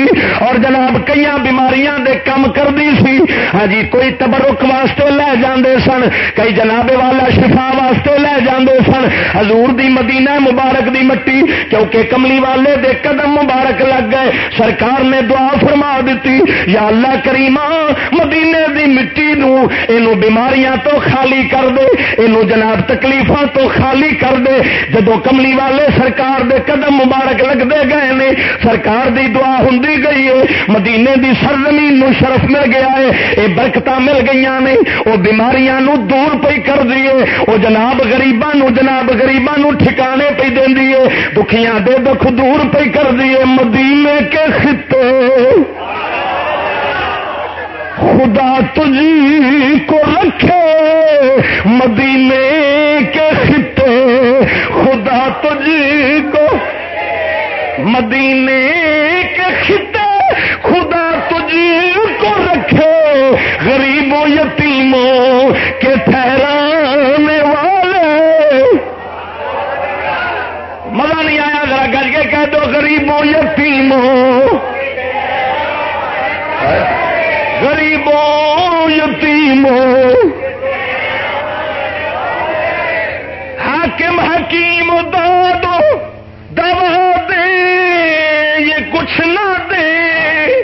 اور جناب کئی بیماریاں دے کم کرتی سی۔ ہاں جی کوئی تبرک واسطے لے جاندے سن، کئی جناب والا شفا واسطے لے جاندے سن۔ حضور دی مدینہ مبارک دی مٹی، کیونکہ کملی والے دے قدم مبارک لگ گئے۔ سرکار نے دعا فرما دیتی یا اللہ کریما مدینے دی مٹی نو، اینو بیماریاں تو خالی کر دے، اینو جناب تکلیفاں تو خالی کر دے۔ جدو کملی والے سرکار دے قدم مبارک لگتے گئے نے، سرکار دی دعا ہوں گئی ہے، مدینے دی سرزمین نو شرف مل گیا ہے یہ برکت مل گئی نے وہ بیماریاں نو دور پی کر دیے وہ جناب گریبان جناب گریبان ٹھکانے پہ دینی ہے، دکھیاں دے دکھ دور پہ کر دیے مدینے کے خطے۔ خدا تجھی کو رکھے مدینے کے خطے، خدا تجھی مدینے کے خطے خدا تجھ کو رکھے غریبوں یتیموں کے ٹھہرانے والے۔ مزہ نہیں آیا ذرا گج کے کہہ دو، غریبوں یتیموں۔ غریبوں یتیموں۔ حاکم حکیم دادو دوا کچھ نہ دے۔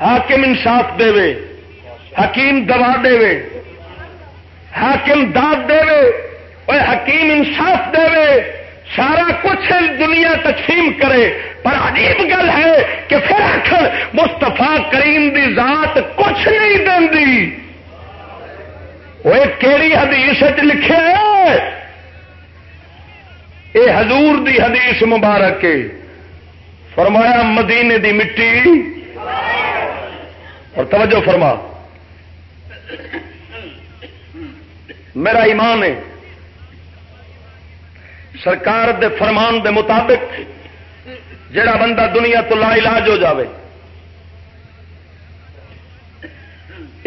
حاکم انصاف دے۔ وے حکیم دوا دے۔ وے حاکم داد دے۔ وے اور حکیم انصاف دے۔ وے سارا کچھ دنیا تقسیم کرے۔ پر عجیب گل ہے کہ پھر آخر مستفا کریم دی ذات کچھ نہیں دی وہ کہڑی حدیث لکھے اے حضور دی حدیث مبارک فرمایا مدینے دی مٹی۔ اور توجہ فرما۔ میرا ایمان ہے۔ سرکار دے فرمان دے مطابق جڑا بندہ دنیا تو لا علاج ہو جاوے،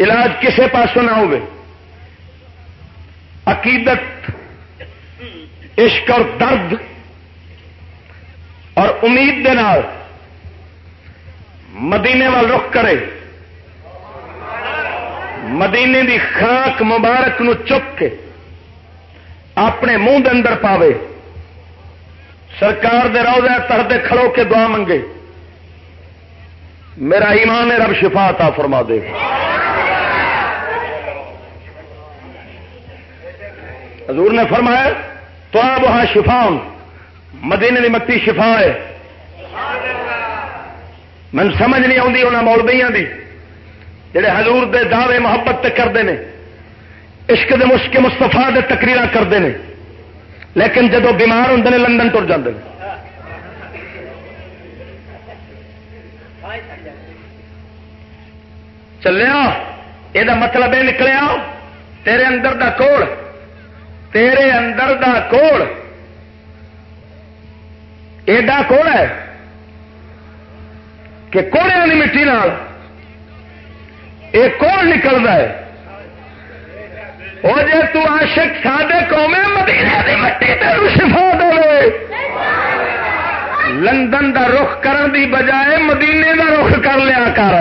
علاج کسے پاسوں نہ ہوئے عقیدت عشق اور درد اور امید دے نال مدینے وال رخ کرے۔ مدینے دی خاک مبارک نو چک کے اپنے منہ دے اندر پاوے۔ سرکار دے روزے تر کھڑو کے دعا منگے۔ میرا ایمان رب شفا عطا فرما دے۔ حضور نے فرمایا تو آپ وہاں شفا مدینے کی مکتی شفا ہے۔ من سمجھ نہیں آتی انہوں مولبئی دی۔ جڑے حضور دے دعوے محبت تک کرتے ہیں عشق دے مشک مستفا دے تقریر کرتے ہیں لیکن جدو بیمار ہوں نے، لندن تر جاتے ہیں چلیا یہ مطلب یہ نکلیا، تیرے اندر دا کوڑ تیرے اندر دا کوڑ۔ ایڈا کوڑ ہے کہ کوڑے والی مٹی نال یہ کوڑ نکلتا ہے۔ وہ جی تشک سادے قومے مدینے کی مٹی شفا دے۔ لندن دا رخ کرن دی بجائے مدینے دا رخ کر لیا کر۔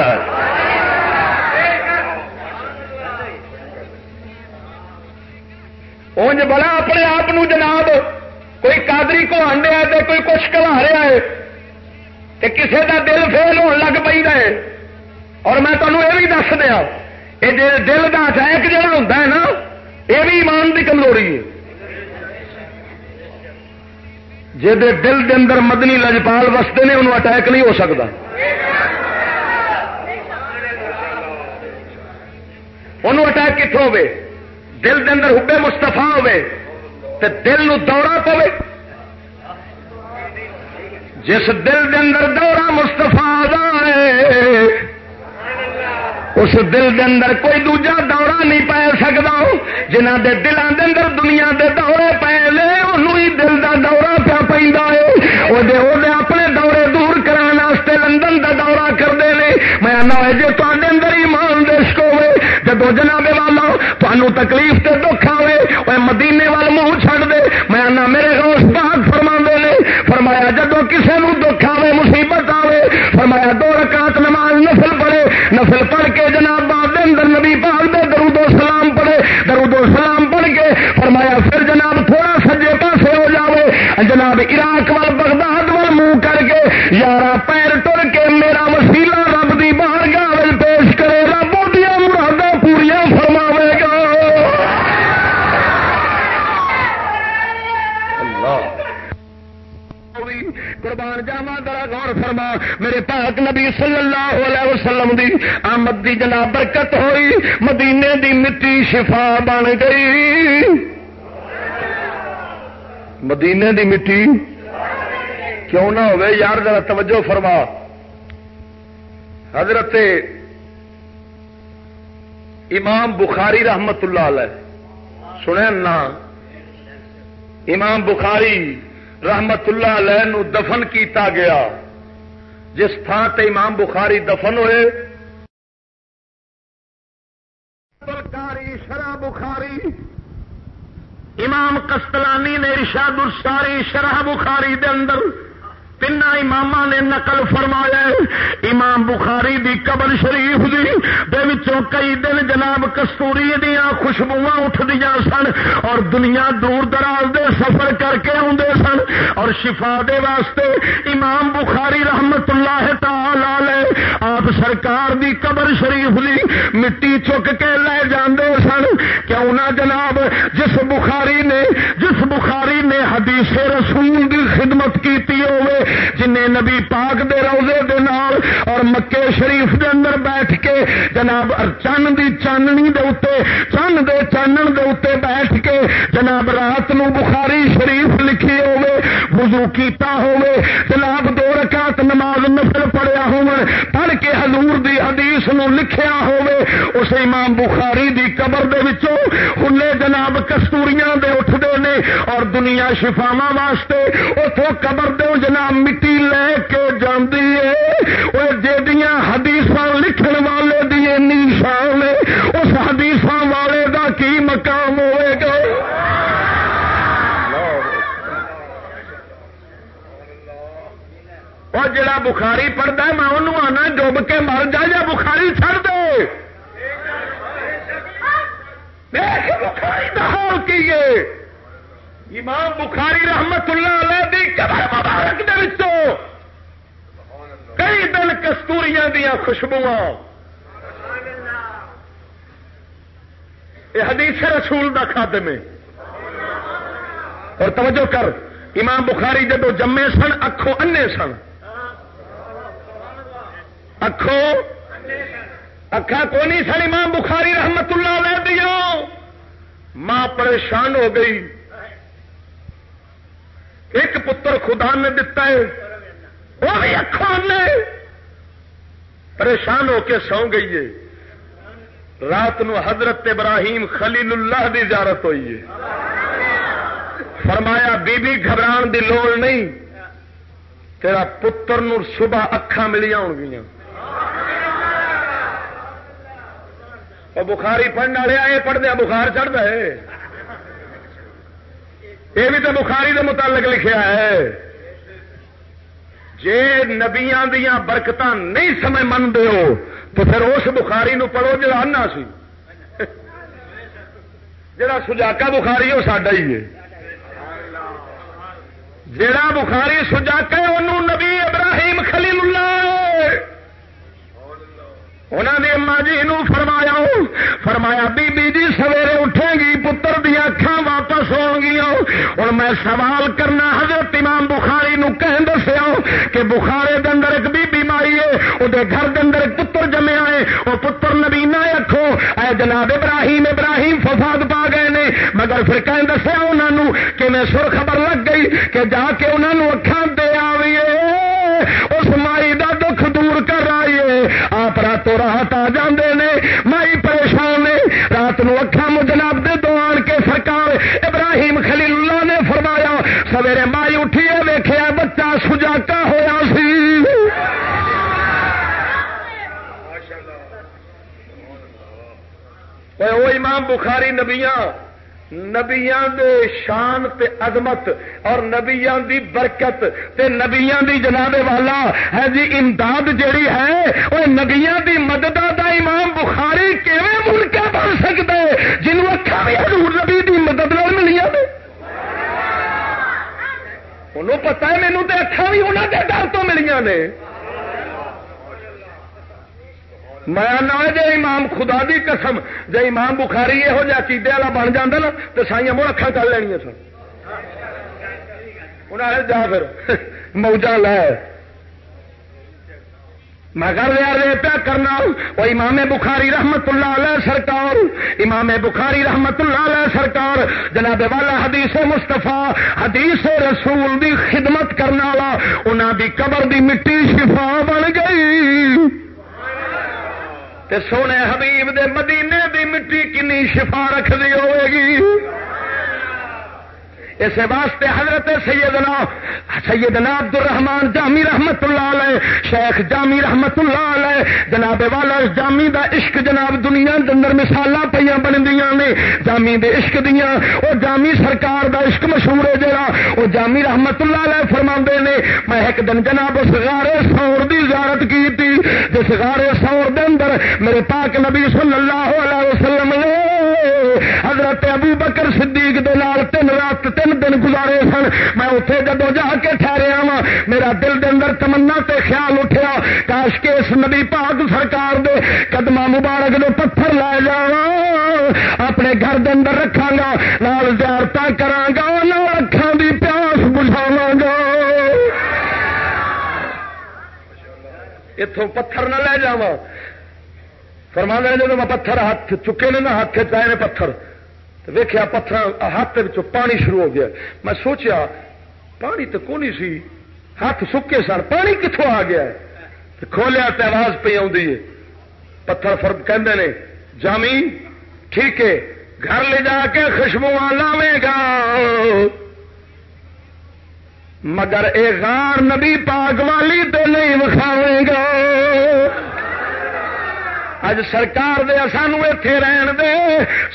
اونج بڑا اپنے آپ جناب، کوئی کادری کو آنڈیا تو کوئی کچھ کلا رہا ہے کہ کسی کا دل فیل ہو لگ پی رہے اور میں تمہیں یہ بھی دس دیا، یہ دل کا اٹیک جہاں ہوتا ہے نا، یہ بھی ایمان کی کمزوری ہے۔ جی دل دے اندر مدنی لجپال وستے نے، انہوں اٹیک نہیں ہو سکتا۔ انہوں اٹیک کتوں ہوے دل دے اندر ہوبے مستفا ہوے تو دل نو دورہ پوے۔ جس دل دے اندر دورہ مستفا ہے اس دل دے اندر کوئی دوجا دورہ نہیں پی سکتا جنہ دے دلان دے اندر دنیا دے دورے پے لے، انہوں ہی دل دا دورہ پیا پہ وہ اپنے دورے دور کرنے لندن دا دورہ کرتے ہیں میں آنا نہ جی تے اندر ایمان دشک ہوئے جب جناب والا تمہوں تکلیف تے دکھ آئے وہ مدینے وال منہ چھڑ دے۔ میں نہ میرے روس باغ فرما نے، فرمایا جب کسی نو دکھ آئے مصیبت آئے فرمایا دو رکعت نماز نفل پڑھ کے جناب باد اندر نبی پاک دے درود و سلام پڑھے، درود و سلام پڑھ کے فرمایا، پھر جناب تھوڑا سجے پاسے ہو جاوے۔ جناب عراق وال، بغداد وال منہ کر کے یارہ پیر ٹر کے میرا وسیلہ رب دی باہر گاہ پیش کرے، رب دیا مرادہ پوریا فرماوے گا۔ قربان جاوا فرما، میرے پاک نبی صلی اللہ علیہ وسلم دی آمد دی جناب برکت ہوئی، مدینے دی مٹی شفا بن گئی۔ مدینے دی مٹی کیوں نہ ہوئے؟ یار ذرا توجہ فرما۔ حضرت امام بخاری رحمت اللہ علیہ، سنیں نا، امام بخاری رحمت اللہ علیہ نو دفن کیتا گیا۔ جس تھان تے امام بخاری دفن ہوئے شرح بخاری، امام کستلانی نے ارشاد الساری شرح بخاری دے اندر تین امام نے نقل فرمایا امام بخاری دی قبر شریف دی دے وچوں کئی دن جناب کستوری دیا خوشبو اٹھ دیا سن اور دنیا دور دراز دے سفر کر کے آدھے سن اور شفا دے واسطے امام بخاری رحمت اللہ تعالی آپ سرکار دی قبر شریف دی مٹی چک کے لے جاندے سن کیوں نہ جناب جس بخاری نے جس بخاری نے حدیث رسول دی خدمت کیتی ہوئے جن نبی پاک دے روزے دے نال اور مکے شریف دے اندر بیٹھ کے جناب چن دی چاننی دے اتے چن دے چانن دے اتے بیٹھ کے جناب رات نو بخاری شریف لکھی ہوئے وضو کیتا ہوے جناب دو رکعت نماز نفل پڑھیا ہو پڑھ کے حضور دی حدیث نو لکھیا ہوے اس امام بخاری دی قبر دے وچوں ہلے جناب کستوریاں دے اٹھدے نے، اور دنیا شفاواں واسطے اتوں قبر دے جناب مٹی لے کے جاندی ہے وہ جیدیاں حدیث لکھن والے دی نشان ہے اس حدیث والے دا کی مقام ہوئے گا؟ اور جڑا بخاری پڑھتا ہے، میں انہوں آنا ڈب کے مر جا یا بخاری چڑھ دے۔ بخاری حال امام بخاری رحمت اللہ علیہ دی قبر مبارک دے وچوں کئی دن کستوریاں دیا خوشبو یہ حدیث رسول دا خاتم ہے اور توجہ کر، امام بخاری جدو جمے سن اکھو انے سن۔ اکھو اکھا کو نہیں سن امام بخاری رحمت اللہ علیہ دیا ماں پریشان ہو گئی۔ ایک پتر خدا نے دتا ہے وہ بھی اکھان نے۔ پریشان ہو کے سو گئی ہے۔ رات نو حضرت ابراہیم خلیل اللہ دی زیارت ہوئی ہے۔ فرمایا بی بی گھبران دی لوڑ نہیں، تیرا پتر نو صبح اکھان ملیا ہو گیا بخاری پڑھنے والے یہ پڑھتے بخار چڑھتا ہے یہ بھی تو بخاری کے متعلق لکھا ہے جے نبیا دیا برکت نہیں سمے منتے ہو، تو پھر اس بخاری نو پڑھو جا آنا سی۔ جڑا سجاکا بخاری وہ ساڈا ہی ہے۔ جڑا بخاری سجاکا انہوں نبی ابراہیم خلیل اللہ انہوں نے اما جی نو فرمایا فرمایا، بی بی جی سویرے اٹھے گی، پتر دیا اکھان واپس ہو گیا اور میں سوال کرنا، حضرت امام بخاری نو کہہ دسیا کہ بخارے دے اندر ایک بی بی مائی ہے وہ گھر دے اندر ایک پتر جمیا ہے۔ وہ پتر نبی نہ رکھو اے جناب ابراہیم ابراہیم فساد پا گئے نے۔ مگر پھر کہیں دسیا انہوں کہ میں سر خبر لگ گئی، کہ جا کے انہوں اکھان دے آئیے اس مائی دا دکھ دور کر آئیے تو راتوں رات آ جاندے نے۔ مائی پریشان نے۔ رات نو اکھا مجناب دے دو آن کے سرکار ابراہیم خلیل اللہ نے فرمایا، سویرے مائی اٹھی ہے ویخیا بچہ سجاتا ہوا سی۔ وہ امام بخاری نبیاں نبیاں دے شان تے عظمت اور نبیاں دی برکت تے نبیاں دی جناب والا ہے جی امداد جیڑی ہے وہ نبیاں دی مدد دا امام بخاری کیویں ملک بن سکتا ہے جنوب اکھا بھی حضور نبی دی مدد نال ملیا نے انہوں پتا ہے مینو تے اکھا بھی انہوں کے ڈر تو ملیاں نے۔ میں جی امام خدا دی قسم جی امام بخاری یہو جہ چیدے والا بن جا نا تو سائیاں مڑ اکھان کر لینیا سن۔ انہیں جا پھر موجہ لے۔ میں کر رہا پیا کرنا۔ وہ امام بخاری رحمت اللہ علیہ سرکار، امام بخاری رحمت اللہ علیہ سرکار، جناب والا حدیث مستفا حدیث رسول دی خدمت کرنے والا انہوں دی قبر دی مٹی شفا بن گئی۔ تے سونے حبیب دے مدینے دی مٹی کنی شفا رکھ دی ہوئے گی؟ اس واسطے حضرت سیدنا سیدنا عبد الرحمان جامی رحمت اللہ علیہ، شیخ جامی رحمت اللہ علیہ، جناب والا جامی دا عشق جناب دنیا اندر مثال پہ بن دیا نے، جامی دے عشق دیا وہ جامی سرکار دا عشق مشہور ہے جڑا وہ جامی رحمت اللہ علیہ فرما نے۔ میں ایک دن جناب اس غارے سور دی زیارت کی تھی جس غارے سور دے اندر میرے پاک نبی صلی اللہ علیہ وسلم نے حضرت ابو بکر صدیق دے نال تین رات تین دن گزارے سن۔ میں اتنے جدو جا کے ٹھہریا وا میرا دل دے اندر تمنا تے خیال اٹھیا۔ کاش کے اس نبی پاک سرکار دے قدم مبارک دے پتھر لے جا اپنے گھر دے اندر رکھا گا لال زیارت کرا گا اکھان دی پیاس بجھاوا گا۔ اتوں پتھر نہ لے جا فرما جب میں پتھر ہاتھ چکے نے نا ہاتھ چائے نے پتھر۔ ویخیا پتھر ہاتھ پانی شروع ہو گیا۔ میں سوچیا، پانی تو کون سی؟ ہاتھ سکے سن، پانی کتوں آ گیا؟ کھولیا تو آواز پہ آئی پتھر فرق کہ جامی، ٹھیک ہے، گھر لے جا کے خوشبو لاوے گا۔ مگر اے غار نبی پاک والی تو نہیں وکھاوے گا۔ اج سرکار دے سانو اتے رہن دے،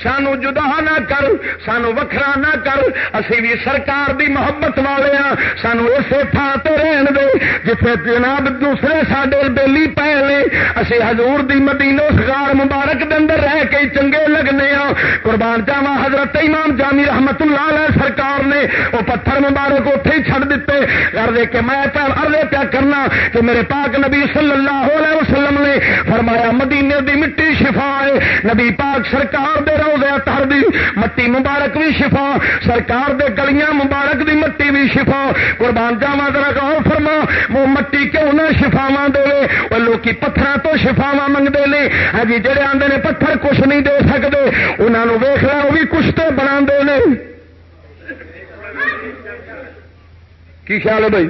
سانو جدا نہ کر، سانو وکھرا نہ کر، اسی بھی سرکار دی محبت والے ہاں سانو اسے تھان تے رہن دے۔ جتنے جناب دوسرے ساڈے بیلی پے نے، اسی حضور دی مدینہ غار مبارک دے اندر رہ کے چنگے لگنے ہاں۔ قربان جاوا حضرت امام جامی رحمت اللہ علیہ سرکار نے وہ پتھر مبارک اتے ہی چھڑ دیتے کر دے کہ میں پہ ارے پیا کرنا کہ میرے پاک نبی صلی اللہ علیہ وسلم نے فرمایا مدینے دی مٹی شفا ہے۔ نبی پاک سرکار دے روزے تر دی مٹی مبارک بھی شفا۔ سرکار دے گلیاں مبارک دی مٹی بھی شفا۔ قربان جاوا ذرا غور فرما وہ مٹی کیوں نہ شفاوا دے؟ وہ لوگ پتھر تو شفاوا منگتے ہیں ہاں جہے آتے ہیں پتھر کچھ نہیں دے سکتے انہوں نے ویخ لا وہ بھی کچھ تو بنا کی خیال ہے بھائی؟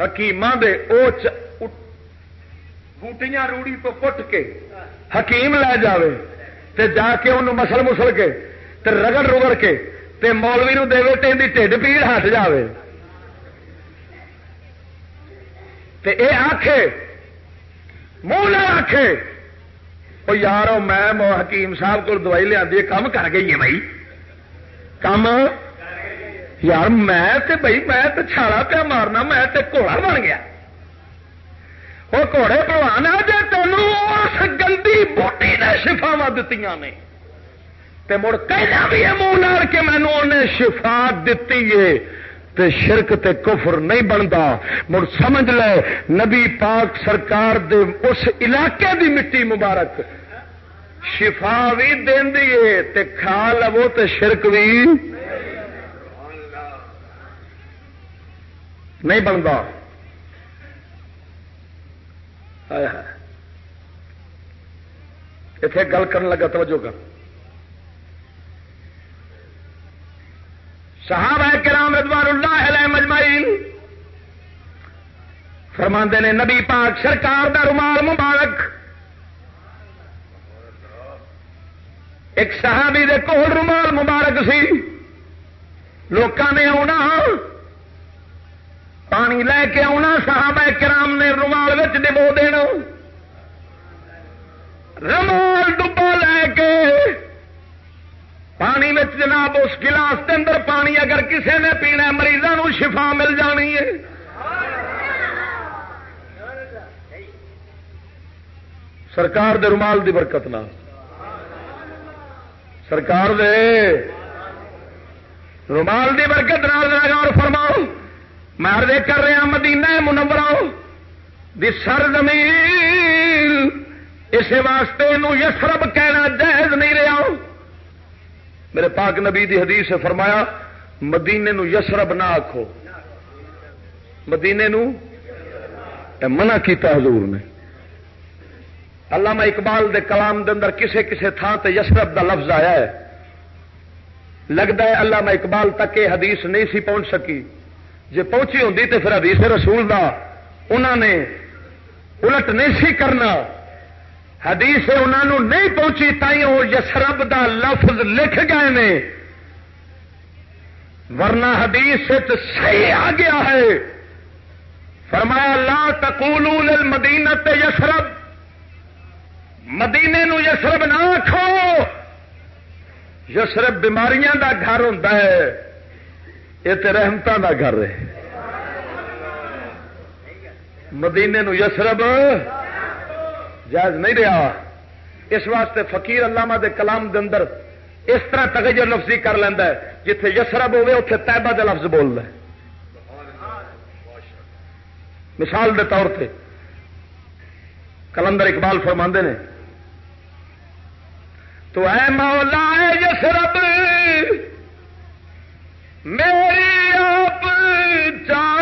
حکیم دے او بوٹیاں روڑی تو پٹ کے حکیم لے جاوے، تے جا کے انہوں مسل مسل کے، تے رگڑ رگڑ کے تے مولوی نو دے ٹین کی ٹھڈ پیڑ ہٹ جاوے۔ تے اے آکھے، منہ نہ آکھے۔ وہ یار میں حکیم صاحب کو دوائی لیا کام کر گئی ہے بھائی۔ کام یار، میں تے بھائی، میں تے چھالا پیا مارنا، میں تے گھوڑا بن گیا۔ وہ گھوڑے پروان جی تینوں اس گندی بوٹی نے شفاوا دیتی نے۔ تے مڑ کہنا بھی ہے منہ کہ مینو انہیں شفا دیتی ہے؟ تے شرک تے کفر نہیں بنتا مڑ سمجھ لے، نبی پاک سرکار دے اس علاقے دی مٹی مبارک۔ شفا بھی دے تے کھا لو تے شرک بھی نہیں بنتا اتے گل کر لگا، توجہ کر۔ صحابہ کرام رضوان اللہ علیہ مجمعین فرماندے نے، نبی پاک سرکار دا رومال مبارک، ایک صحابی دے کول رومال مبارک سی، لوکاں نے آنا پانی لے کے آنا صحابہ کرام نے رومال ڈبو دینا، رومال ڈبا لے کے پانی میں جناب اس گلاس کے اندر پانی اگر کسی نے پینا مریضوں شفا مل جانی ہے۔ سرکار دے رومال دی برکت نہ سرکار دے رومال دی برکت نال اور فرماؤ۔ میں کر رہا مدینہ منورا دی سر زمین اس واسطے یسرب کہنا جائز نہیں رہا۔ میرے پاک نبی دی حدیث سے فرمایا، مدینے نو یسرب نہ آخو مدینے نو؟ منع کیتا حضور نے۔ علامہ اقبال دے کلام دے اندر کسے کسے تھان تے یسرب دا لفظ آیا ہے۔ لگتا ہے علامہ اقبال تک یہ حدیث نہیں سی پہنچ سکی۔ جی پہنچی ہوں تو پھر حدیث رسول دا انہوں نے الٹ نہیں سی کرنا۔ حدیث انہوں نہیں پہنچی تھی وہ یسرب دا لفظ لکھ گئے نے۔ ورنہ حدیث صحیح آ گیا ہے۔ فرمایا، لا تقولوا للمدینہ یسرب۔ مدینے نو یسرب نہ آخو یسرب بیماریاں دا گھر ہوں یہ تو رحمتوں کا گھر ہے۔ مدینے نو یسرب جائز نہیں رہا۔ اس واسطے فقیر علامہ دے کلام دے اندر اس طرح تغیر لفظی کر لینا ہے، جتھے یسرب ہوے اتنے تیبہ دے لفظ بول رہا مثال دے طور پہ کلندر اقبال فرماندے نے، تو اے مولا اے یسرب، میری آپ چار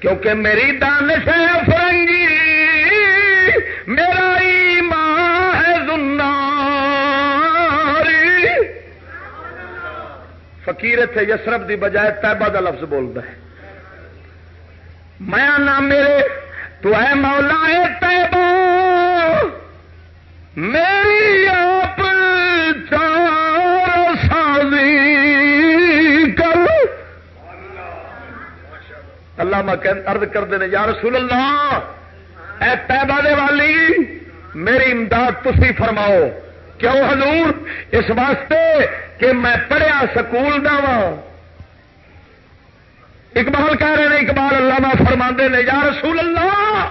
کیونکہ میری دانش ہے فرنگی میرا ایمان ہے فقیر تھے یسرف دی بجائے تیبہ دا لفظ بولتا ہے۔ میں نام میرے، تو اے مولا ہے تیبہ میری اللہ میں ارد کرتے ہیں یا رسول اللہ، اے پیدا دے والی میری امداد تھی فرماؤ۔ کیوں حضور؟ اس واسطے کہ میں پڑھیا سکول دا وا اقبال کہہ رہے ہیں، اقبال اللہ فرما نے، یا رسول اللہ،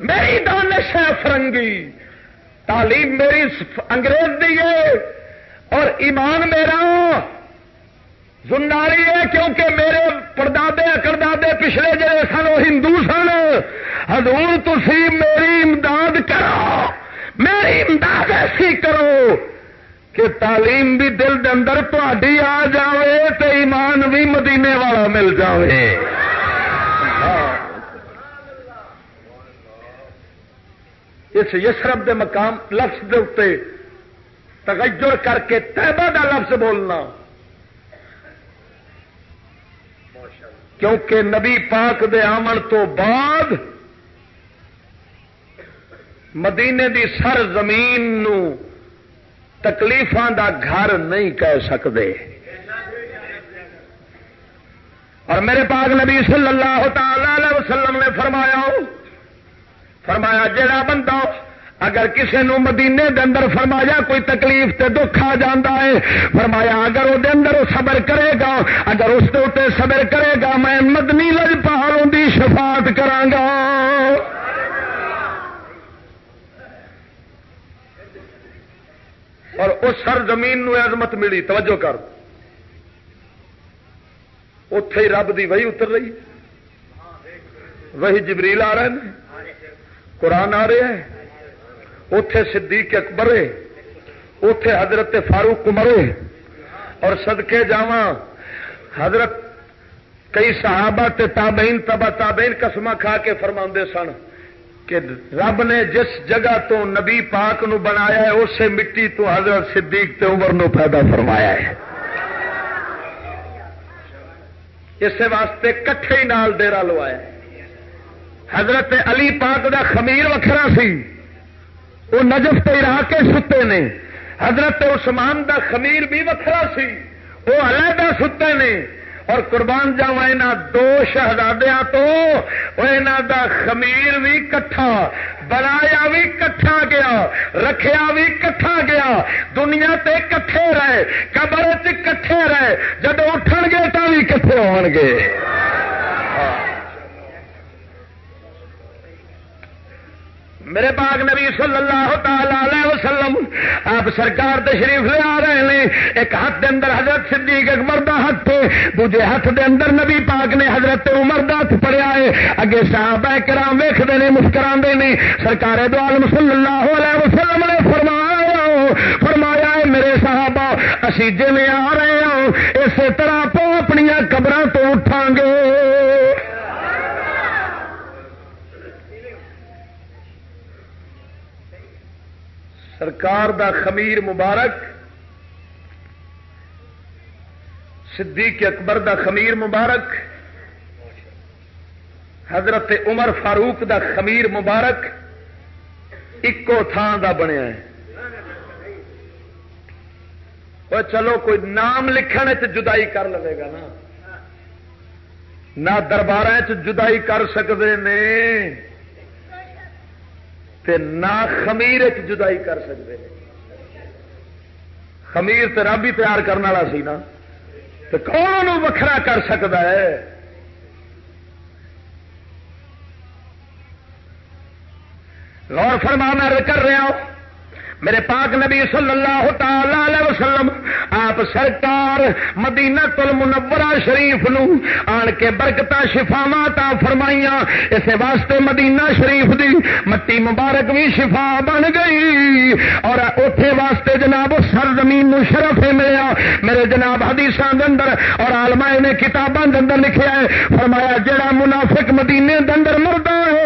میری دانش ہے فرنگی۔ تعلیم میری انگریز دی ہے اور ایمان میرا۔ زنداری ہے کیونکہ میرے پردادے اکردادے پچھلے جڑے سن وہ ہندو سن۔ حضور تھی میری امداد کرو۔ میری امداد ایسی کرو کہ تعلیم بھی دل دے اندر تھی آ جائے تو ایمان بھی مدینے والا مل جائے اس یسرف دے مقام لفظ دے اتنے تغجر کر کے تیبہ دا لفظ بولنا۔ کیونکہ نبی پاک دے آمن تو بعد مدینے دی سر زمین نو تکلیفاں دا گھر نہیں کہہ سکتے اور میرے پاک نبی صلی اللہ تعالی وسلم نے فرمایا فرمایا جڑا بندہ اگر کسی نو مدینے دے اندر فرمایا کوئی تکلیف تے دکھ آ جاتا ہے، فرمایا اگر وہ اندر صبر کرے گا، اگر اس کے صبر کرے گا، میں مدنی لج پہاڑوں کی شفاعت کرانگا اور اس ہر زمین نو عظمت ملی، توجہ کر۔ اتے ہی رب دی وہی اتر رہی وہی جبریل آ رہے ہیں۔ قرآن آ رہے ہیں۔ اتے صدیق اکبر اتے حضرت فاروق مرے اور سدکے جا حضرت کئی صحابہ تے تابعین، تبا تابعین قسم کھا کے فرما سن کہ رب نے جس جگہ تو نبی پاک نو بنایا ہے اسے مٹی تو حضرت صدیق تے عمر نو پیدا فرمایا ہے۔ اس واسطے کٹھے ہی نال ڈیرا لوایا حضرت علی پاک دا خمیر وکھرا سی۔ وہ نجف تے کے ستے نے۔ حضرت عثمان دا خمیر بھی وکھرا سی، وہ علیحدہ ستے نے۔ اور قربان جاوا یہاں دو شہزادیا تو دا خمیر بھی کٹھا بنایا بھی کٹھا گیا، رکھیا بھی کٹھا گیا۔ دنیا تے کٹھے رہے، قبر کٹھے رہے۔ جب اٹھ گے تو بھی کٹھے ہو گے۔ میرے باغ نبی صلی اللہ تعالی وسلم، آپ سرکار تشریف لے آ رہے ہیں ایک ہاتھ دے اندر حضرت صدیق اکبر دا ہاتھ تھے دوجے ہاتھ دے اندر نبی پاک نے حضرت عمر دا ہاتھ پڑیا ہے۔ اگے صاحب کرام ویختے ہیں مسکرا نے، سرکار دو عالم صلی اللہ علیہ وسلم نے فرمایا فرمایا ہے، میرے صحابہ، اسی جی آ رہے ہوں، اسی طرح پو اپنی قبر تو اٹھا گے۔ سرکار دا خمیر مبارک، صدیق اکبر دا خمیر مبارک، حضرت عمر فاروق دا خمیر مبارک اکو تھان دا بنیا ہے۔ وہ چلو کوئی نام لکھنے جدائی کر لے گا نا۔ نہ دربار جدائی کر سکتے ہیں تے نہ خمیر جدائی کر سکتے خمیر تو رب ہی تیار کرنے والا سی نا۔ تو کون وکھرا کر سکتا ہے؟ غور فرما، میں کر رہا ہوں میرے پاک نبی صلی اللہ تعالی وسلم، آپ سرکار مدینہ تل منورا شریف نو آن کے برکت شفاوا تا فرمائیاں۔ اس واسطے مدینہ شریف دی مٹی مبارک بھی شفا بن گئی۔ اور اوتے واسطے جناب سر زمین نو شرف ملیا۔ میرے جناب حدیث اندر اور آلما نے کتابوں کے اندر لکھا ہے، فرمایا جڑا منافق مدینے اندر مرد ہے،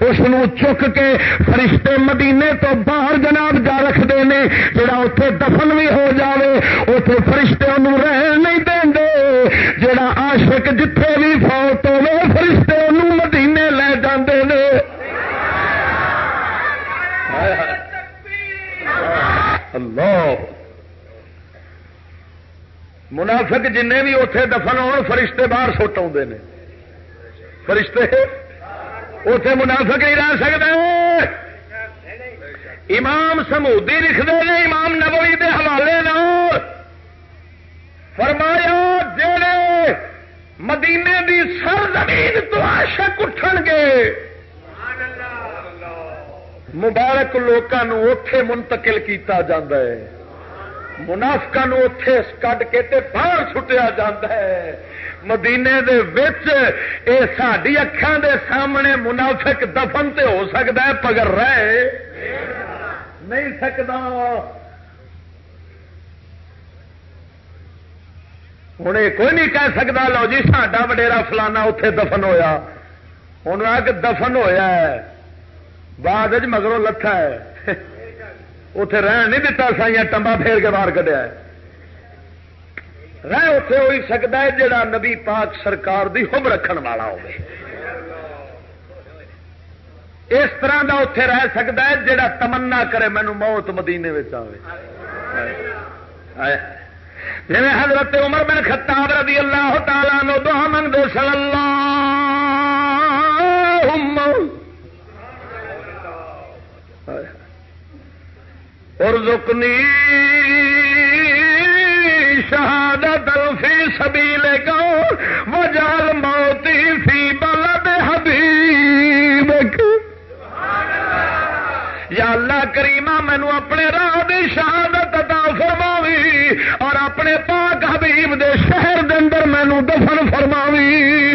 اس چک کے فرشتے مدینے تو باہر جناب جا رکھتے ہیں، جڑا اتے دفن بھی ہو جاوے اتے فرشتے انہوں رہن نہیں دیں دے جڑا عاشق جتھے بھی فوت ہوے فرشتے انہوں مدینے لے جاندے نے۔ اللہ۔ منافق جن بھی اتے دفن ہو فرشتے باہر سٹ آتے ہیں فرشتے اتے منافق نہیں رہ سکتے امام سمودی لکھتے ہیں، امام نبوی دے حوالے نال۔ فرمایا جڑے مدینے دی سر زمین تو عاشق اٹھن گے۔ مبارک لوگوں اتے منتقل کیتا جاندہ ہے۔ منافقا اتے کڈ کے تے باہر سٹیا جا ہے۔ مدینے دے وچ اے ساری اکھان دے سامنے منافق دفن تے ہو سکتا ہے پگر رہے۔ نہیں سکتا ہوں یہ کوئی نہیں کہہ سکتا لو جی ساڈا وڈیرا فلانا اتے دفن ہویا۔ ہوں آ کے دفن ہویا ہے۔ بعد مگروں لکھا ہے۔ اتے رہن نہیں دتا سائیں ٹمبا پھیر کے باہر کٹیا رہ اتے ہو سکتا ہے جڑا نبی پاک سرکار دی حب رکھن والا ہو اس طرح دا اتے رہ سکتا ہے جڑا تمنا کرے مینو موت مدینے آئے جی حضرت عمر بن خطاب رضی اللہ تعالیٰ نو دعا منگ دو صلی اللہ اور رکنی شہادت فی سبیل کو وجال موتی فی بلد اللہ کریمہ مینو اپنے راہ دی شہادت عطا فرماوی اور اپنے پاک حبیب دے شہر دے اندر مینو دفن فرماوی۔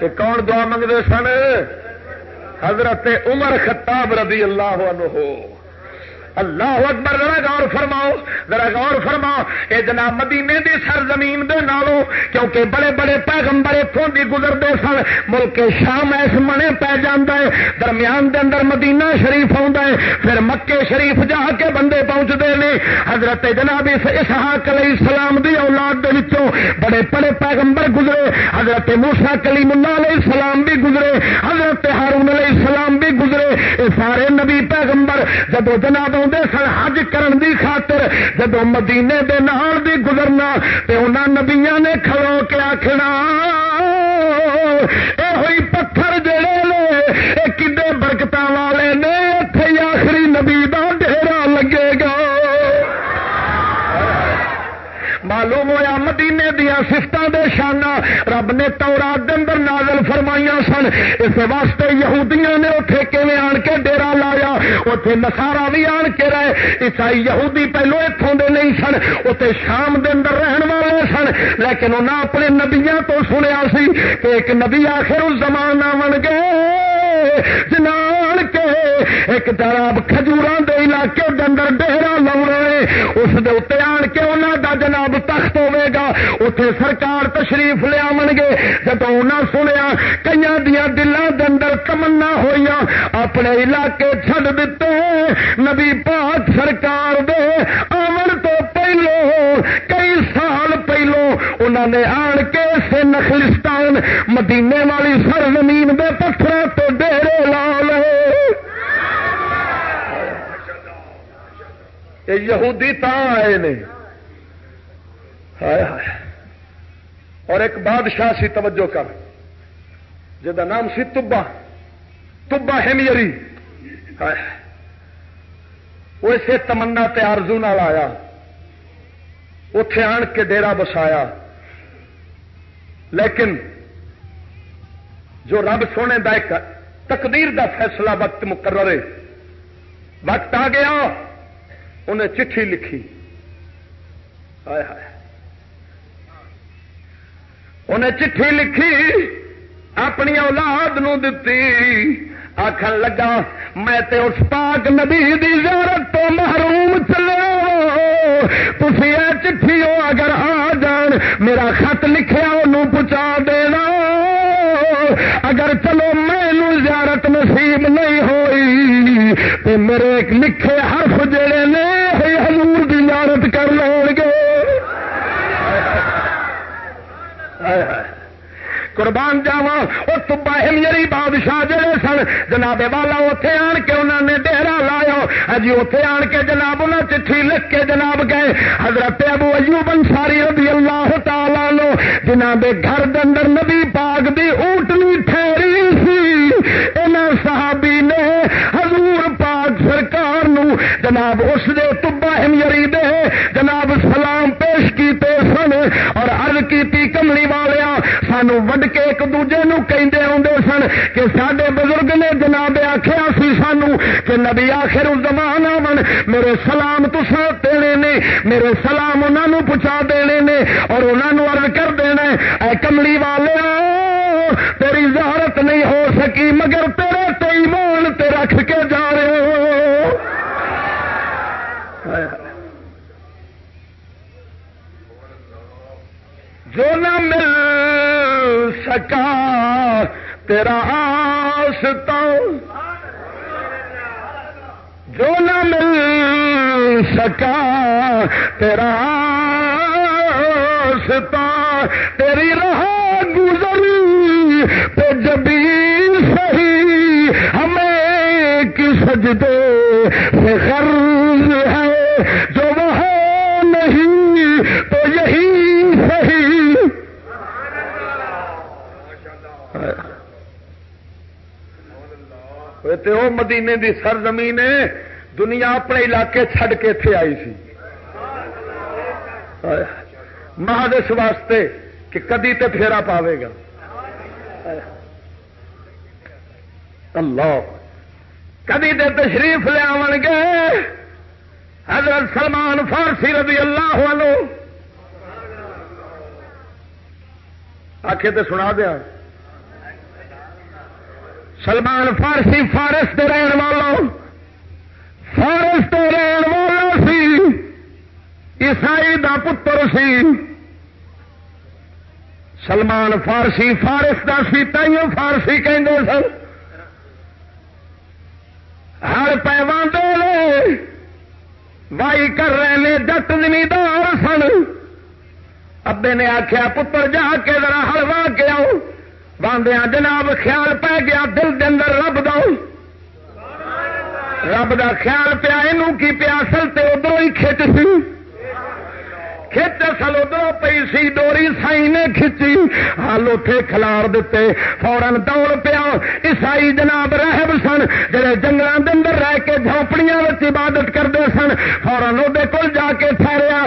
کہ کون دعا منگتے سن؟ حضرت عمر خطاب رضی اللہ عنہ۔ اللہ اکبر، ذرا غور فرماؤ، ذرا غور فرماؤ، اے جناب مدینے دی سرزمین دے نالوں، کیونکہ بڑے بڑے پیغمبر اتوں دی گزرتے سن، ملک شام ایس منے پی جانا ہے، درمیان دے اندر مدینہ شریف آتا ہے، پھر مکے شریف جا کے بندے پہنچتے ہیں حضرت جناب اسحاق علیہ السلام دی اولاد دے وچوں بڑے بڑے پیغمبر گزرے۔ حضرت موسا کلیم اللہ علیہ السلام بھی گزرے۔ حضرت ہارون علیہ السلام بھی گزرے۔ یہ سارے نبی پیغمبر جدو جناب آدھے سن حج کرن دی خاطر جب مدینے دے نال دی گزرنا، تے انہاں نبیاں نے کھلو کے آخنا اے ہوئی پتھر جڑے نے اے کدے برکت والے نے اتے آخری نبی دا ڈیرا معلوم ہوا مدینے دیا سفت دے شانہ رب نے تورات دے اندر نازل فرمائیاں سن۔ اس واسطے یہودیاں نے اتنے کیویں آن کے ڈیرا لایا؟ اتنے نسارا بھی آن کے رہے۔ عیسائی یہودی پہلو اتوں دے نہیں سن اتنے شام دے اندر رہن والے سن۔ لیکن انہیں اپنے نبیا تو سنیا سی کہ ایک نبی آخر اس زمان آن گئے جنان کے ایک جناب کھجوران دے علاقے دے اندر ڈیرا لاؤنا ہے اس دے اتنے آن کے انہوں دا جناب تخت ہوے گا اتے سرکار تشریف لیا گے جب انہیں سنیا کئی دیا دلان کے اندر تمنا ہوئی اپنے علاقے چڈ دیتے نبی پاک سرکار دے آمن تو پہلو کئی سال پہلو انہوں نے آن کے سے نخلستان مدینے والی سر زمین دے پتھر تو ڈیرے لا لے یہودی تا آئے نہیں۔ اور ایک بادشاہ سی توجہ کر۔ جا نام سی تبا۔ تبا ہیمیری۔ وہ اسے تمنا ترزو نال آیا۔ اتے آن کے ڈیرا بسایا۔ لیکن جو رب سونے کا ایک تقدیر دا فیصلہ وقت مقرر ہے۔ وقت آ گیا، انہیں چٹھی لکھی۔ ہائے ہائے۔ انہیں چٹھی لکھی، اپنی اولاد نو دتی۔ آخر لگا، میں تے اس پاک نبی دی زیارت تو محروم چلے تھی یہ چٹھی ہو اگر آ جان، میرا خط لکھیا انہوں پہنچا دینا۔ اگر چلو مینو زیارت نصیب نہیں ہوئی تو میرے لکھے حرف جڑے نے حضور دی زیارت کر لو گے۔ قربان جاوا وہ تبا ہمری بادشاہ جڑے سن، جناب والا اتے آن کے انہوں نے ڈیرا لایا۔ ہاں ہجی اتے آن کے جناب انہیں چٹھی لکھ کے جناب گئے۔ حضرت ابو ایوب انصاری رضی اللہ تعالی لو جنہ دے گھر دے اندر نبی پاک دی اونٹنی ٹھہری سی۔ ان صحابی نے حضور پاک سرکار نو جناب اس دے تبا ہمری دے جناب سلام پیش کیتے سن اور عرض کیتی کملی والیا سانو وڈ کے ایک دوجے نو کہندے آدھے سن کہ سڈے بزرگ نے جناب آخیا سی سانو کہ نبی آخر زمان آن میرے سلام تسا دینے نے میرے سلام انہوں پہنچا دینے نے اور انہوں ارد کر دینا اے کملی والے تیری زہارت نہیں ہو سکی مگر تیرے تو ایمان تے رکھ کے جا رہے ہو جو نہ مل سکا تیرا آستا جو نہ مل سکا تیرا ستا تیری رہا گزری تو جبھی صحیح ہمیں کس سجدے سے غرض ہے جو وہ نہیں تو یہی صحیح وہ مدینے دی سرزمین دنیا اپنے علاقے چھڈ کے اتے آئی سی۔ مہادش واسطے کہ کدی تے پھیرا پاوے گا۔ اللہ۔ کدی تے تشریف لیا گے۔ حضرت سلمان فارسی رضی اللہ والو آخے تو سنا دیا۔ سلمان فارسی فارس کے رہن والوں فارس کے رہن والا سی، عیسائی دا پتر سی۔ سلمان فارسی فارس کا سی، تائیوں فارسی کہیں سن۔ ہر پیوان دے وائی کر رہے ہیں جت زمیندار سن۔ ابے نے آخیا پتر جا کے ذرا ہلوا کے آؤ۔ باندیا جناب خیال پہ گیا، دل دن رب دا رب دا خیال پیا یہ کی پیا؟ اصل تو ادھر ہی کھچ سی۔ کھچ اصل ادھر پی سی، ڈوری سائی نے کھچی۔ ہل اتے کلار دیتے فورن دوڑ پیا۔ عیسائی جناب رہب سن، جڑے جنگلوں کے اندر رہ کے جھونپڑیاں عبادت کرتے سن فورن وہ کول جا کے ٹھہریا۔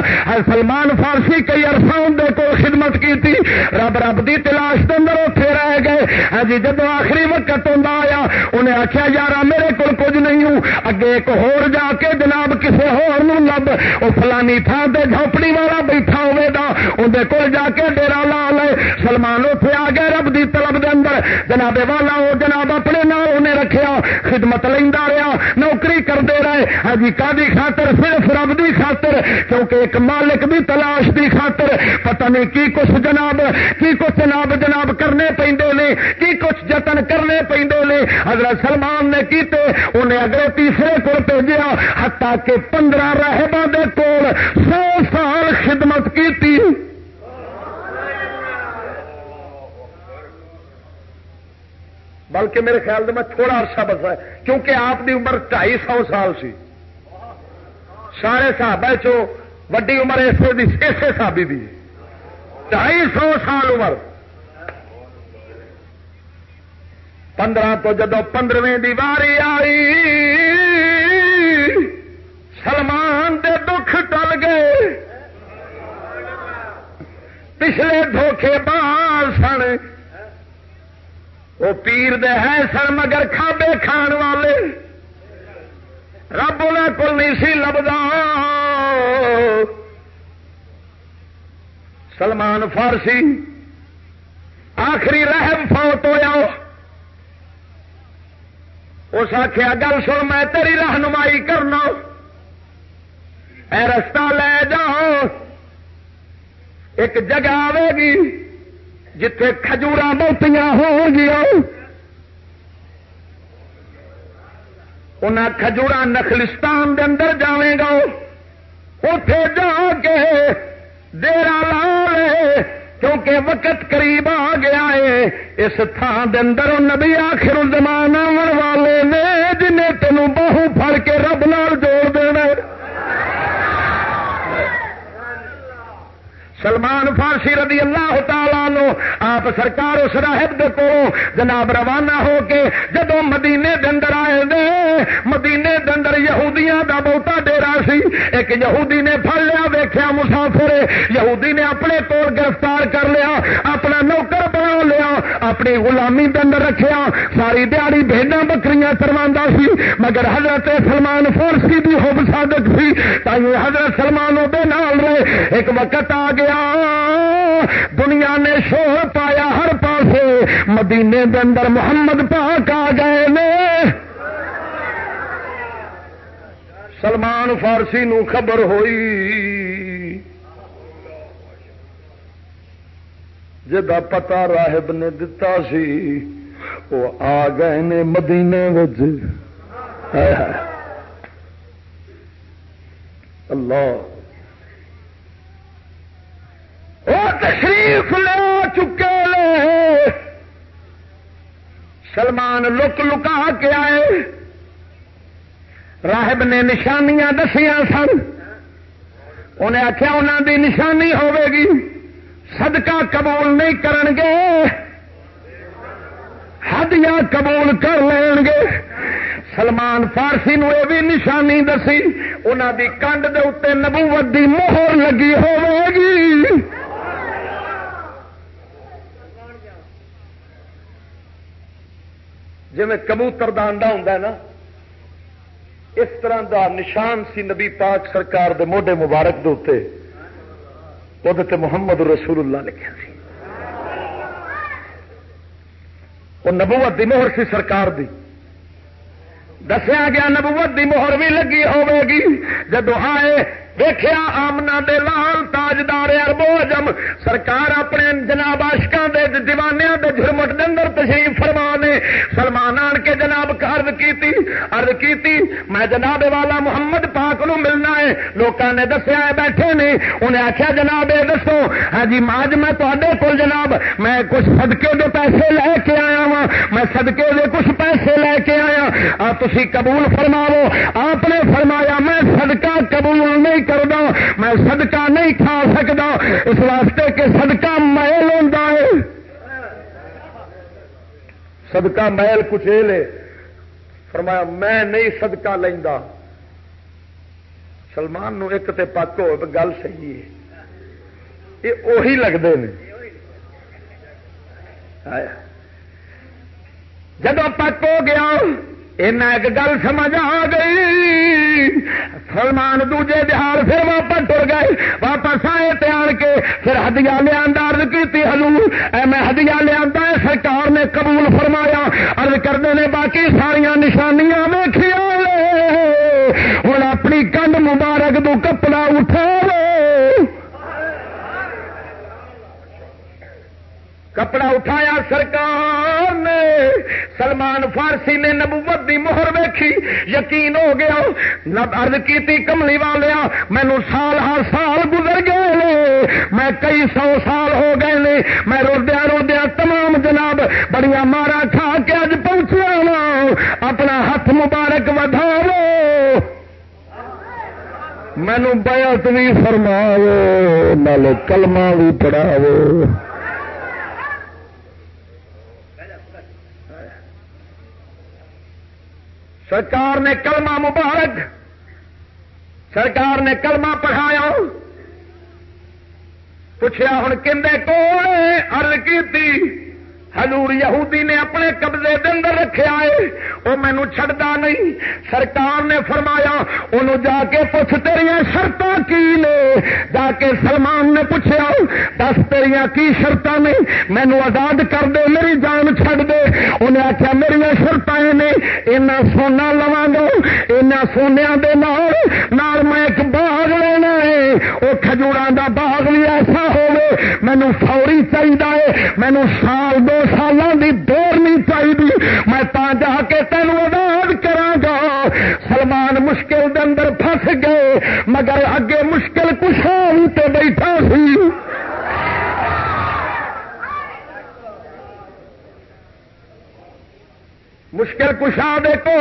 سلمان فارسی کئی عرصہ اندر کو خدمت کی رب رب کی تلاش کے اندر اتے رہ گئے۔ ہاں جی، جب آخری وقت ہوں آیا، انہیں آخیا یار میرے کو کچھ نہیں ہوں۔ اگے ایک ہور جا کے جناب کسی ہور لب۔ وہ فلانی تھان سے جھونپڑی والا بیٹھا ہوے گا اندر کول جا کے ڈیرا لا لے۔ سلمان اتنے آ گئے رب دی طلب دے اندر۔ جناب والا وہ جناب اپنے نال انہیں رکھیا، خدمت لینا رہا نوکری کرتے رہے۔ ہاں جی، کا خاطر؟ صرف رب دی خاطر، کیونکہ ایک مالک دی تلاش دی خاطر۔ پتہ نہیں کی کچھ جناب، کی کچھ جناب جناب کرنے پہ کی کچھ جتن کرنے پہ حضرت سلمان نے کیتے، انہیں اگلے تیسرے کو بھیجا ہتا کہ پندرہ رہبا دے کول سو سال خدمت کی بلکہ میرے خیال میں تھوڑا عرصہ بسا ہے، کیونکہ آپ کی عمر ڈھائی سو سال سی۔ سارے صحابہ چو وڈی عمر اسے سابی دی ڈھائی سو سال عمر۔ پندرہ تو جدو پندرہویں دیواری آئی، سلمان دے دکھ ٹل گئے۔ پچھلے دھوکھے بال سن۔ وہ پیر دے ہے سن مگر کھابے کھان والے۔ رب انہیں کو نہیں سی لبدا۔ سلمان فارسی، آخری رحم فوت ہوا اس آخیا گل سن، میں تیری رہنمائی کرنا۔ اے رستہ لے جاؤ ایک جگہ آئے گی جتھے کھجور بہتیاں ہو گیا انہیں کھجور نخلستان دے اندر جائے گا اتے جا کے ڈیرا لا لے، کیونکہ وقت قریب آ گیا ہے اس تھان دے اندر نبی آخر زمان آن والے نے جنہیں تینوں بہو پھڑ کے رب نال جوڑ دینا سلمان فارسی رضی اللہ تعالی لو آپ سرکار اس راہب کو جناب روانہ ہو کے جدو مدینے دندر آئے دے مدینے دندر یہودیاں دا بہتا ڈیرا سی، ایک یہودی نے پھڑ لیا ویخیا مسافر یہودی نے اپنے کول گرفتار کر لیا، اپنا نوکر بنا لیا، اپنی غلامی دندر رکھیا، ساری دیہی بھیڈا بکریاں کروا سی، مگر حضرت سلمان فارسی بھی ہوب صادق سی تاکہ حضرت سلمان وہ نال رہے، ایک وقت آ گیا دنیا نے شور پایا ہر پاسے۔ مدینے دے اندر محمد پاک آ گئے نے۔ سلمان فارسی نو خبر ہوئی۔ جا پتا راہب نے دتا سی، وہ آ گئے نے مدینے اللہ۔ وہ تشریف لے چکے لے سلمان لک لکا کے آئے۔ راہب نے نشانیاں دسیاں سن۔ انہیں آخیا انہوں دی نشانی گی۔ صدقہ قبول نہیں کرن گے۔ حد قبول کر لین گے۔ سلمان فارسی نو یہ بھی نشانی دسی۔ انہوں دی کنڈ دے اتنے نبوت دی مہر لگی ہوگی جی کبوتر کا انڈا ہوں نا، اس طرح دا نشان سی نبی پاک سرکار دے موڈے مبارک دے وہ محمد رسول اللہ لکھا سی۔ وہ نبوت دی مہر سی سرکار دی۔ دسیا گیا نبوت دی مہر بھی لگی ہوگی جدو آئے ویخیا آمنا دے لال تاجدار اربو اجم سرکار اپنے جناب آشکان دے دیوانیا دے جھرمٹ دے اندر تشریف فرما نے۔ سلمان آن کے جناب عرض کیتی عرض کیتی، میں جناب والا محمد پاک نو ملنا ہے۔ لوکاں نے دسیا ہے، بیٹھے نے۔ انہیں آخیا جناب یہ دسو۔ ہاں جی ماج میں تے کول جناب، میں کچھ صدقے دے پیسے لے کے آیا وا میں صدقے دے کچھ پیسے لے کے آیا۔ آ، تسی قبول فرماو آپ نے فرمایا، میں صدقہ قبول نہیں کردا، میں صدقہ نہیں کھا سکتا اس واسطے کہ صدقہ محل ہوں صدقہ محل کچھ لے۔ فرمایا، میں نہیں صدقہ لینا سلمان نو ایک تے پک ہو گل صحیح ہے۔ یہ اوہی لگتے ہیں جب پک ہو گیا ایک گل سمجھ آ گئی۔ سلمان دوجے دہار پھر واپس ٹر گئے۔ واپس آئے تیار کے پھر ہدیا لیا ارد کی ہلور اے میں ہدیا لیا سرکار نے قبول فرمایا۔ ارد کرتے نے، باقی ساریا نشانیاں ویخیا ہوں اپنی کنڈ مبارک تو کپڑا اٹھا کپڑا اٹھایا سرکار نے۔ سلمان فارسی نے نبوت دی مہر ویکھی۔ یقین ہو گیا۔ ارد کی کملی والیا، مینو سال ہر سال گزر گئے میں کئی سو سال ہو گئے نے۔ میں روڈیا روڈیا تمام جناب بڑی مارا کھا کے اج پہنچیا وا اپنا ہاتھ مبارک وداو مینو بیعت بھی فرماو نالے کلمہ بھی پڑھاو سرکار نے کلمہ مبارک، سرکار نے کلمہ پڑھایا۔ پوچھا ہوں کھے کون ارد کی حضور یہودی نے اپنے قبضے دن اندر رکھا ہے وہ مینو چڑھتا نہیں۔ سرکار نے فرمایا انہوں جا کے پوچھ تیریا شرط کی نے؟ جا کے سلمان نے پوچھا دس تیریا کی شرط نے؟ مینو آزاد کر دے، میری جان چڑ دے۔ انہیں آخیا میری شرط نے۔ اینا سونا لوا گا۔ اینا سونیا دے نال میں ایک باغ لینا ہے۔ وہ کھجور دا باغ بھی ایسا ہوگی مینو فوری چاہیے مینو سال دو سالوں کی دور نہیں چاہیے میں تا جا کے تینوں آزاد کرا سلمان مشکل دے اندر پھس گئے، مگر اگے مشکل کچھ تے بیٹھا سی۔ مشکل کشا دے کو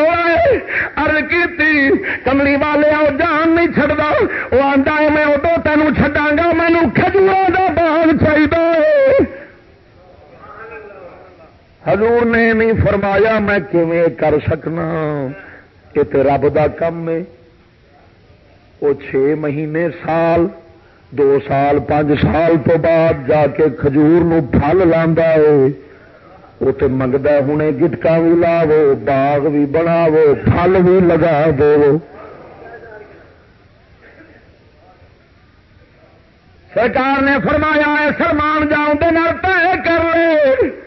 ارد کی کملی والے آؤ جان نہیں چڑتا وہ آتا ہے، میں ادو تینوں چڈا گا مینو کھجور کا باغ چاہیے حضور نے نہیں فرمایا میں کر سکنا؟ یہ تو رب کا کم ہے۔ وہ چھ مہینے سال، دو سال، پانچ سال تو بعد جا کے کھجور پھل لا وہ تو منگتا ہوں گٹکا بھی لاو باغ بھی بناو پھل بھی لگا دو سرکار نے فرمایا سلمان جاؤ کر لے۔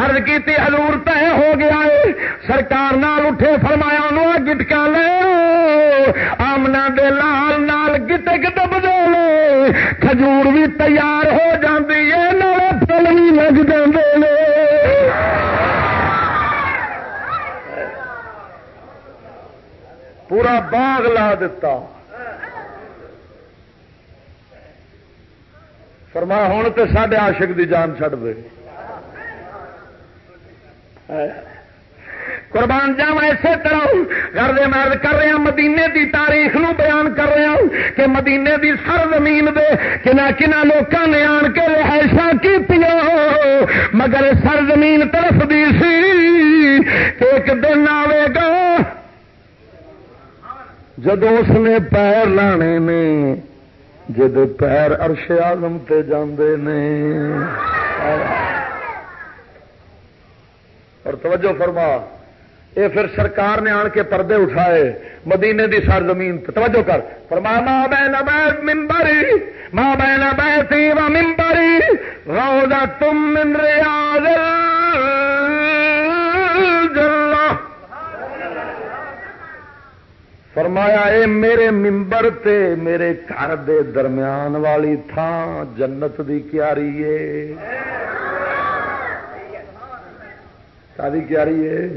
ارد کی ہزور تے ہو گیا ہے سرکار نال اٹھے فرمایا انہوں گٹکا لے۔ آمنا دے لال نال گٹک دب دے لے۔ کھجور بھی تیار ہو جاندی ہے نالے پھل بھی لگ جاندے لے۔ پورا باغ لا دیتا فرما ہوں تو ساڈے عاشق دی جان چھڑ دے۔ قربان جاوا اسی طرح گھر مرد کر رہا مدینے دی تاریخ نو بیان کر رہا ہوں کہ مدینے دی سر زمین دے کنا کنا لوکاں نے آن کے رہائشاں کی مگر سر زمین طرف دی سی ایک دن آئے گا جدو اس نے پیر لانے نے جد پیر ارش آزم تے جاندے نے۔ اور توجہ فرما۔ یہ پھر سرکار نے آن کے پردے اٹھائے، مدینے دی سر زمین توجہ کر۔ فرما ماں بہن بیت ممبری ماں بہن بیتی و ممبری روزہ تم من ریاض فرمایا، اے میرے ممبر تے میرے گھر دے درمیان والی تھان جنت دی کیاری ہے۔ شادی کیاری ہے؟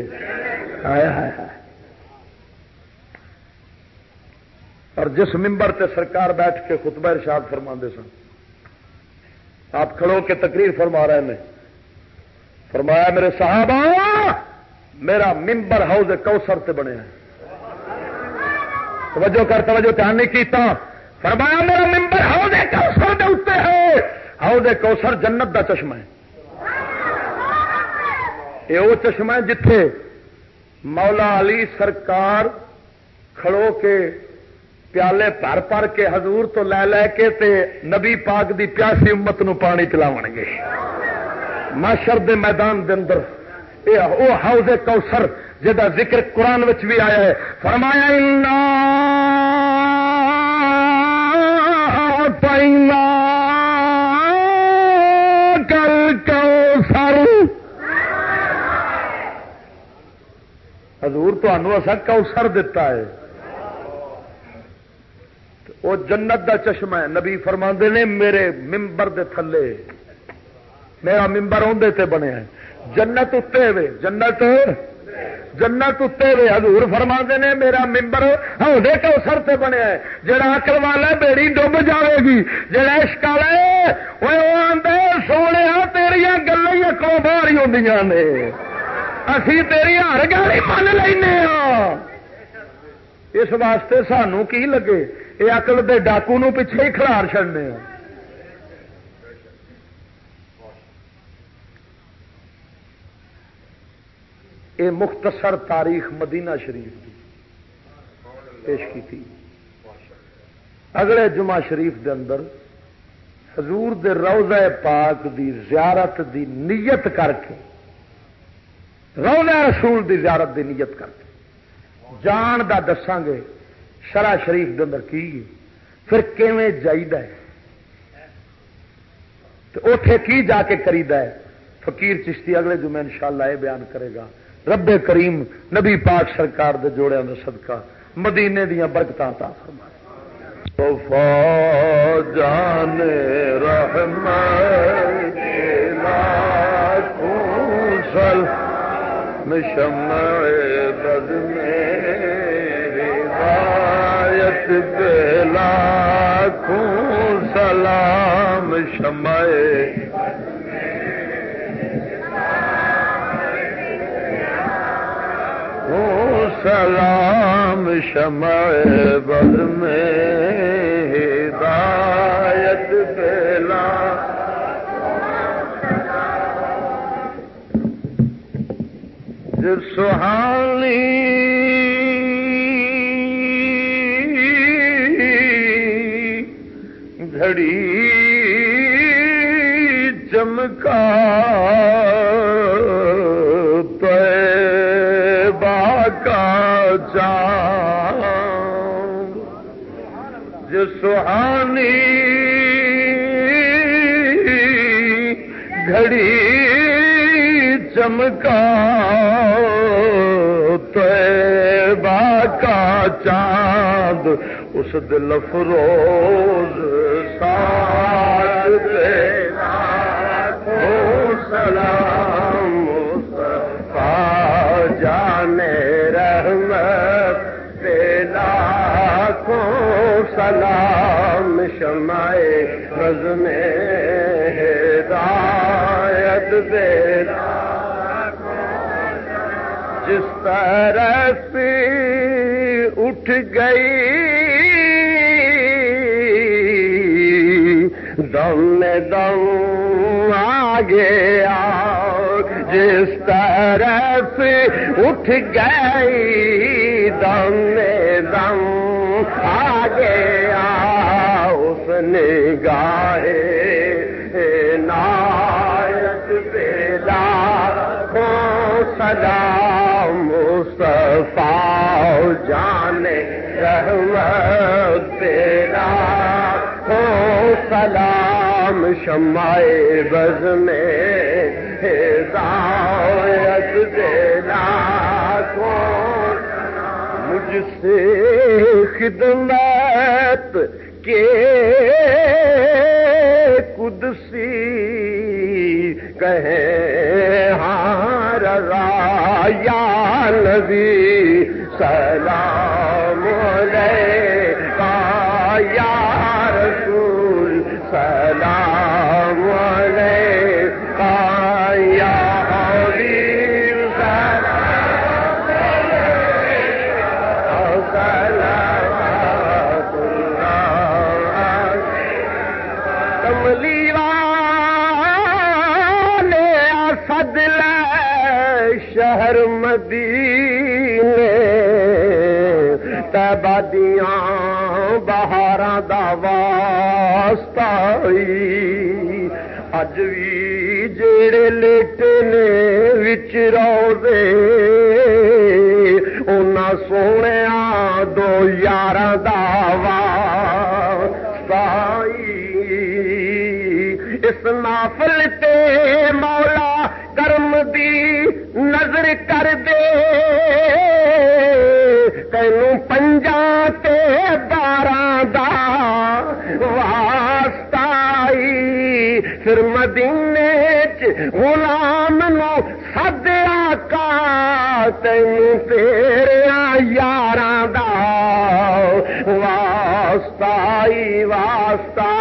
اور جس ممبر تے سرکار بیٹھ کے خطبہ ارشاد فرما سن، آپ کھڑو کے تقریر فرما رہے ہیں۔ فرمایا، میرے صحابہ، میرا ممبر ہاؤز کوسر سے بنے توجہ کر، توجہ دھیان نہیں کیتا۔ فرمایا، میرا ممبر ہاؤز کوسر دے اتنے ہے۔ ہاؤز کوسر جنت دا چشمہ ہے۔ یہ وہ چشمہ ہے جتھے مولا علی سرکار کھڑو کے پیالے پر پر کے حضور تو لے لے کے تے نبی پاک دی پیاسی امت نو پانی پلاو گے۔ ماشر دے میدان دے اندر او ہاؤز کوسر جا ذکر قرآن بھی آیا ہے۔ فرمایا حضور تو کوسر دتا ہے۔ وہ جنت دا چشمہ ہے۔ نبی فرما نے میرے ممبر دے تھلے۔ میرا ممبر اندر تے بنیا ہے۔ جنت اتنے وے۔ جنت جنت اتنے وے۔ حضور فرما نے میرا ممبر ہودے کوسر تے بنیا ہے۔ جڑا اکل والا بیڑی ڈب جاوے گی، جڑا عشق والے وہ آدھے سونے تیریا گلیں اکلوں باہر ہی ہوں نے۔ اسی تیری ہر گاڑی من لینا اس واسطے سانو کی لگے یہ اقل دے ڈاکو نو پیچھے ہی کھلار چڑنے یہ مختصر تاریخ مدینہ شریف کی پیش کی تھی اگلے جمعہ شریف دے اندر حضور دے روزہ پاک دی زیارت دی نیت کر کے روزہ رسول دی زیارت دی نیت کر کے جان دا دساں گے شرح شریف دے اندر کی پھر کیویں جائیدا ہے؟ تو اتے کی جا کے کریدا ہے؟ فقیر چشتی اگلے جمعے انشاءاللہ یہ بیان کرے گا۔ رب کریم نبی پاک سرکار دے جوڑے دا صدقہ، مدینے دیا برکت تا فرما جان رحمت شمع بد میری غایت بلا لاکھوں سلام شمع سلام شمع بد میں سہانی گھڑی چمکا جو سہانی گھڑی چمکا کا چاند اس دل فروز سات سلام جانے رحمت کو سلام شمائے رز میں ہدایت دینا جس طرح سے اٹھ گئی۔ دم دم آگے آؤ جس طرف اٹھ گئی، دم دم آگے آؤ اس نے گائے نایت بیلا کو سلام مصطفیٰ جانے، رحمت تیرا سلام شمائے بز میں ہدایت دینا۔ کون مجھ سے خدمت کے قدسی کہیں ہار یا نبی سلام علیکہ یا شہر مدینے تبادیاں بہاراں دا واسطہ اج بھی جڑے لیٹے نے وچ روزے، انہاں سونے دو یاراں دا واسطہ اس نافل تے مولا کرم دی نظر کر دے۔ تینوں پنجا تے بارہ دا واسطائی پھر مدینے چ غلام نو سد آقا تینوں تیرے یاراں دا واسطائی واسطہ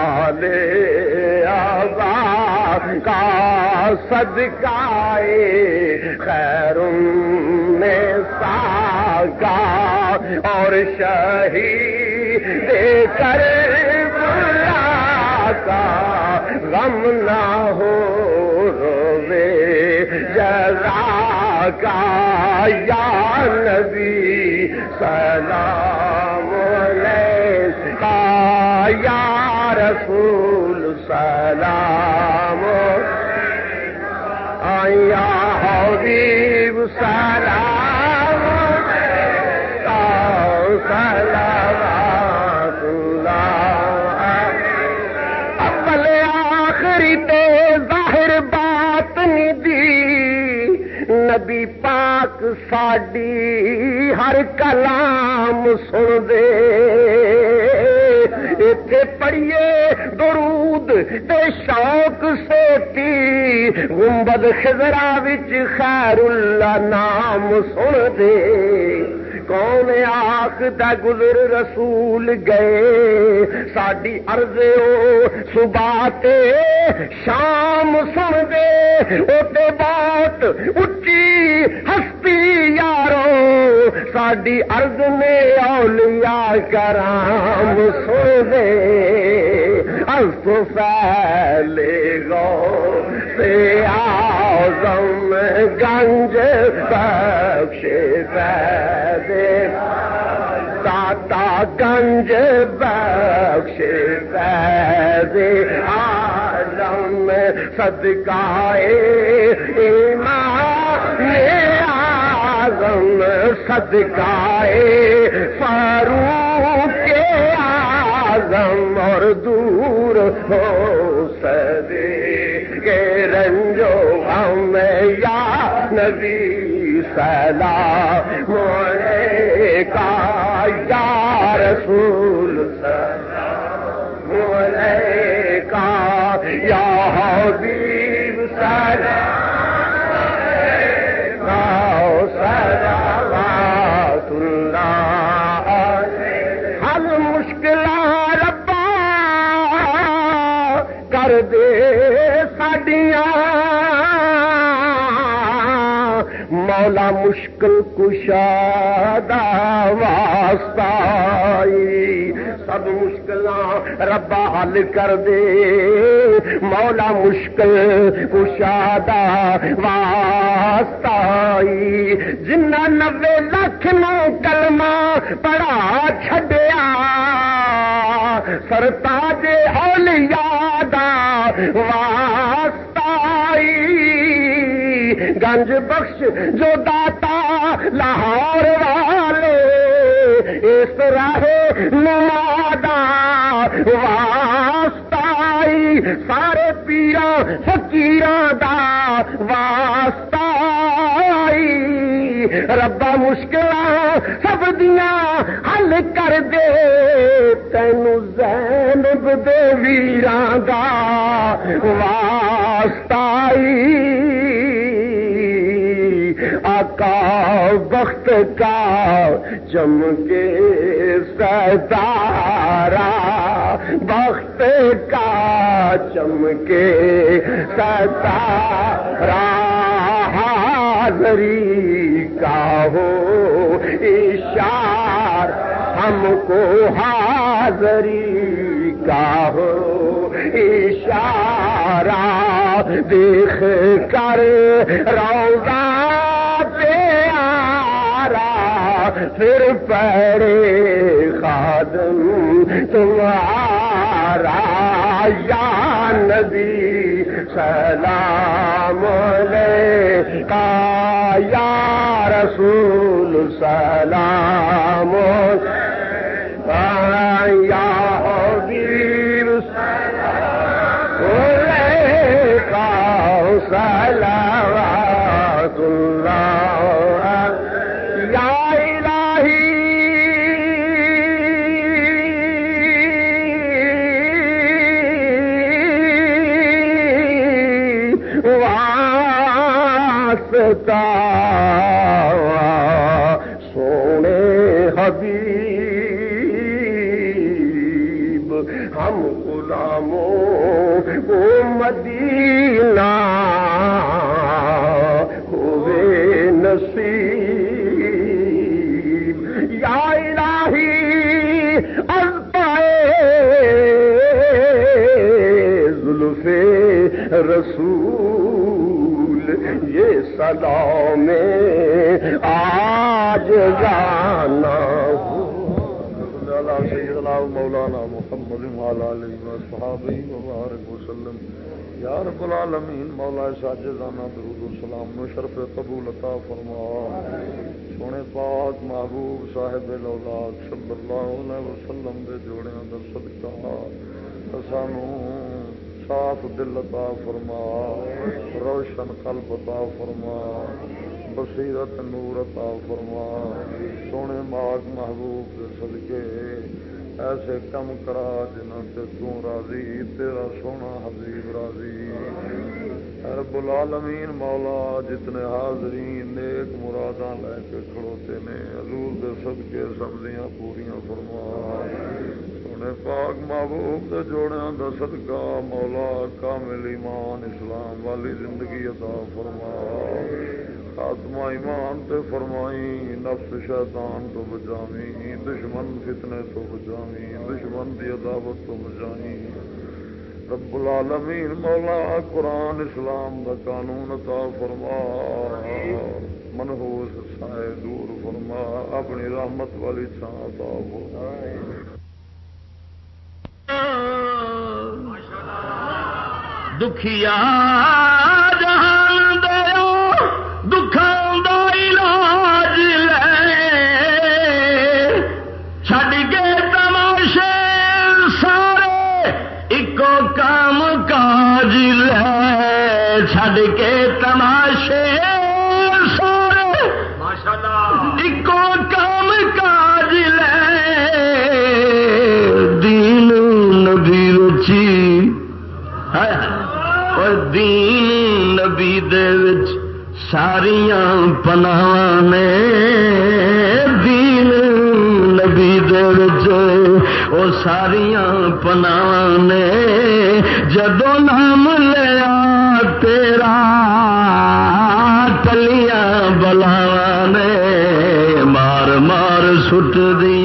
آلے آبا کا صدقائے خیر میں ساگا اور شہید دے کر بلا کا غم نہ ہو روے جزا کا یا نبی، سلام علیکہ یا رسول یا حبیب سلام۔ سلامات اللہ۔ اول آخری تے ظاہر بات نہیں دی۔ نبی پاک ساڈی ہر کلام سن دے۔ اتے پڑھیے درود تے شوق سوتی گنبد خزرا وچ خیر اللہ نام سن دے۔ کون آخ دا گزر رسول گئے؟ ساڈی ارض صبح تے شام سن دے۔ اوتے بات اچھی ہستی یارو ساڈی ارض نے اولیاء کرام سن دے الف پھیلے گو سے آزم گنج بخش دے داتا گنج بخش دے آزم صدقائے ایمان آزم صدقائے فاروق کے آزم اور دور ہو سدے کے رنجو ہم یا نبی سلام مونے کا یا رسول سلام مونے کا یا حبیب سلام کر دے ساڈیاں مولا مشکل کشادہ واسطہ سب مشکل ربا حل کر دے مولا مشکل کشادہ واسطہ جنا نوے لکھ نو کلمہ پڑھا چھڈیا سرتاج اولیاء واسطائی۔ گنج بخش جو داتا لاہور والے، اس راہ نمادا واسطائی۔ سارے پیرا فکیر دا واسطہ۔ ربا مشکل سب دیا حل کر دے، تینو زینب دے ویران دا واسطہ آقا وقت کا چمکے ستارا وقت کا چمکے ستارا حاضری کا ہو اشار، ہم کو حاضری کا ہو اشارہ دیکھ کر روزہ پھر پڑے خادم تمہارا، یا نبی۔ سلام کا یا رسول سلام یا واسطہ سونے حبیب، ہم غلاموں کو مدینہ ہوئے نصیب۔ یا الہی از پائے زلف رسول صدا میں آج جانا سیدنا مولانا محمد مولا علیہ وصحابہ وبارک وسلم۔ یا رب العالمین، مولا ساجدانہ درود السلام نو شرف قبول عطا فرما۔ سونے پاک محبوب صاحب الاولاد صلی اللہ علیہ وسلم دے جوڑیاں دا صدقہ۔ سانو صاف دل عطا فرما، روشن قلب عطا فرما، بصیرت نور عطا فرما، سونے ماگ محبوب دے صدقے، ایسے کم کرا جنہوں سے تو راضی، تیرا سونا حبیب راضی۔ رب العالمین مولا، جتنے حاضرین، نیک مراداں لے کے کھڑوتے نے، حضور دے صدقے سبزیاں پوریاں فرما۔ سونے پاک محبوب دے جوڑیاں دا صدقہ مولا کامل ایمان اسلام والی زندگی عطا فرما خاتمہ ایمان تے فرمائی نفس شیطان تو بچاوی دشمن فتنے تو بچاوی دشمن دی عداوت تو بچائی رب العالمین مولا قرآن اسلام دا قانون عطا فرما منحوس سائے دور فرما اپنی رحمت والی چھان عطا فرما دکھیا جہاں وچ ساریاں پناہ نے دین نبی دے وچ۔ او ساریاں پناہ نے جدو نام لیا تیرا تلیاں بلاوا نے سٹ دیا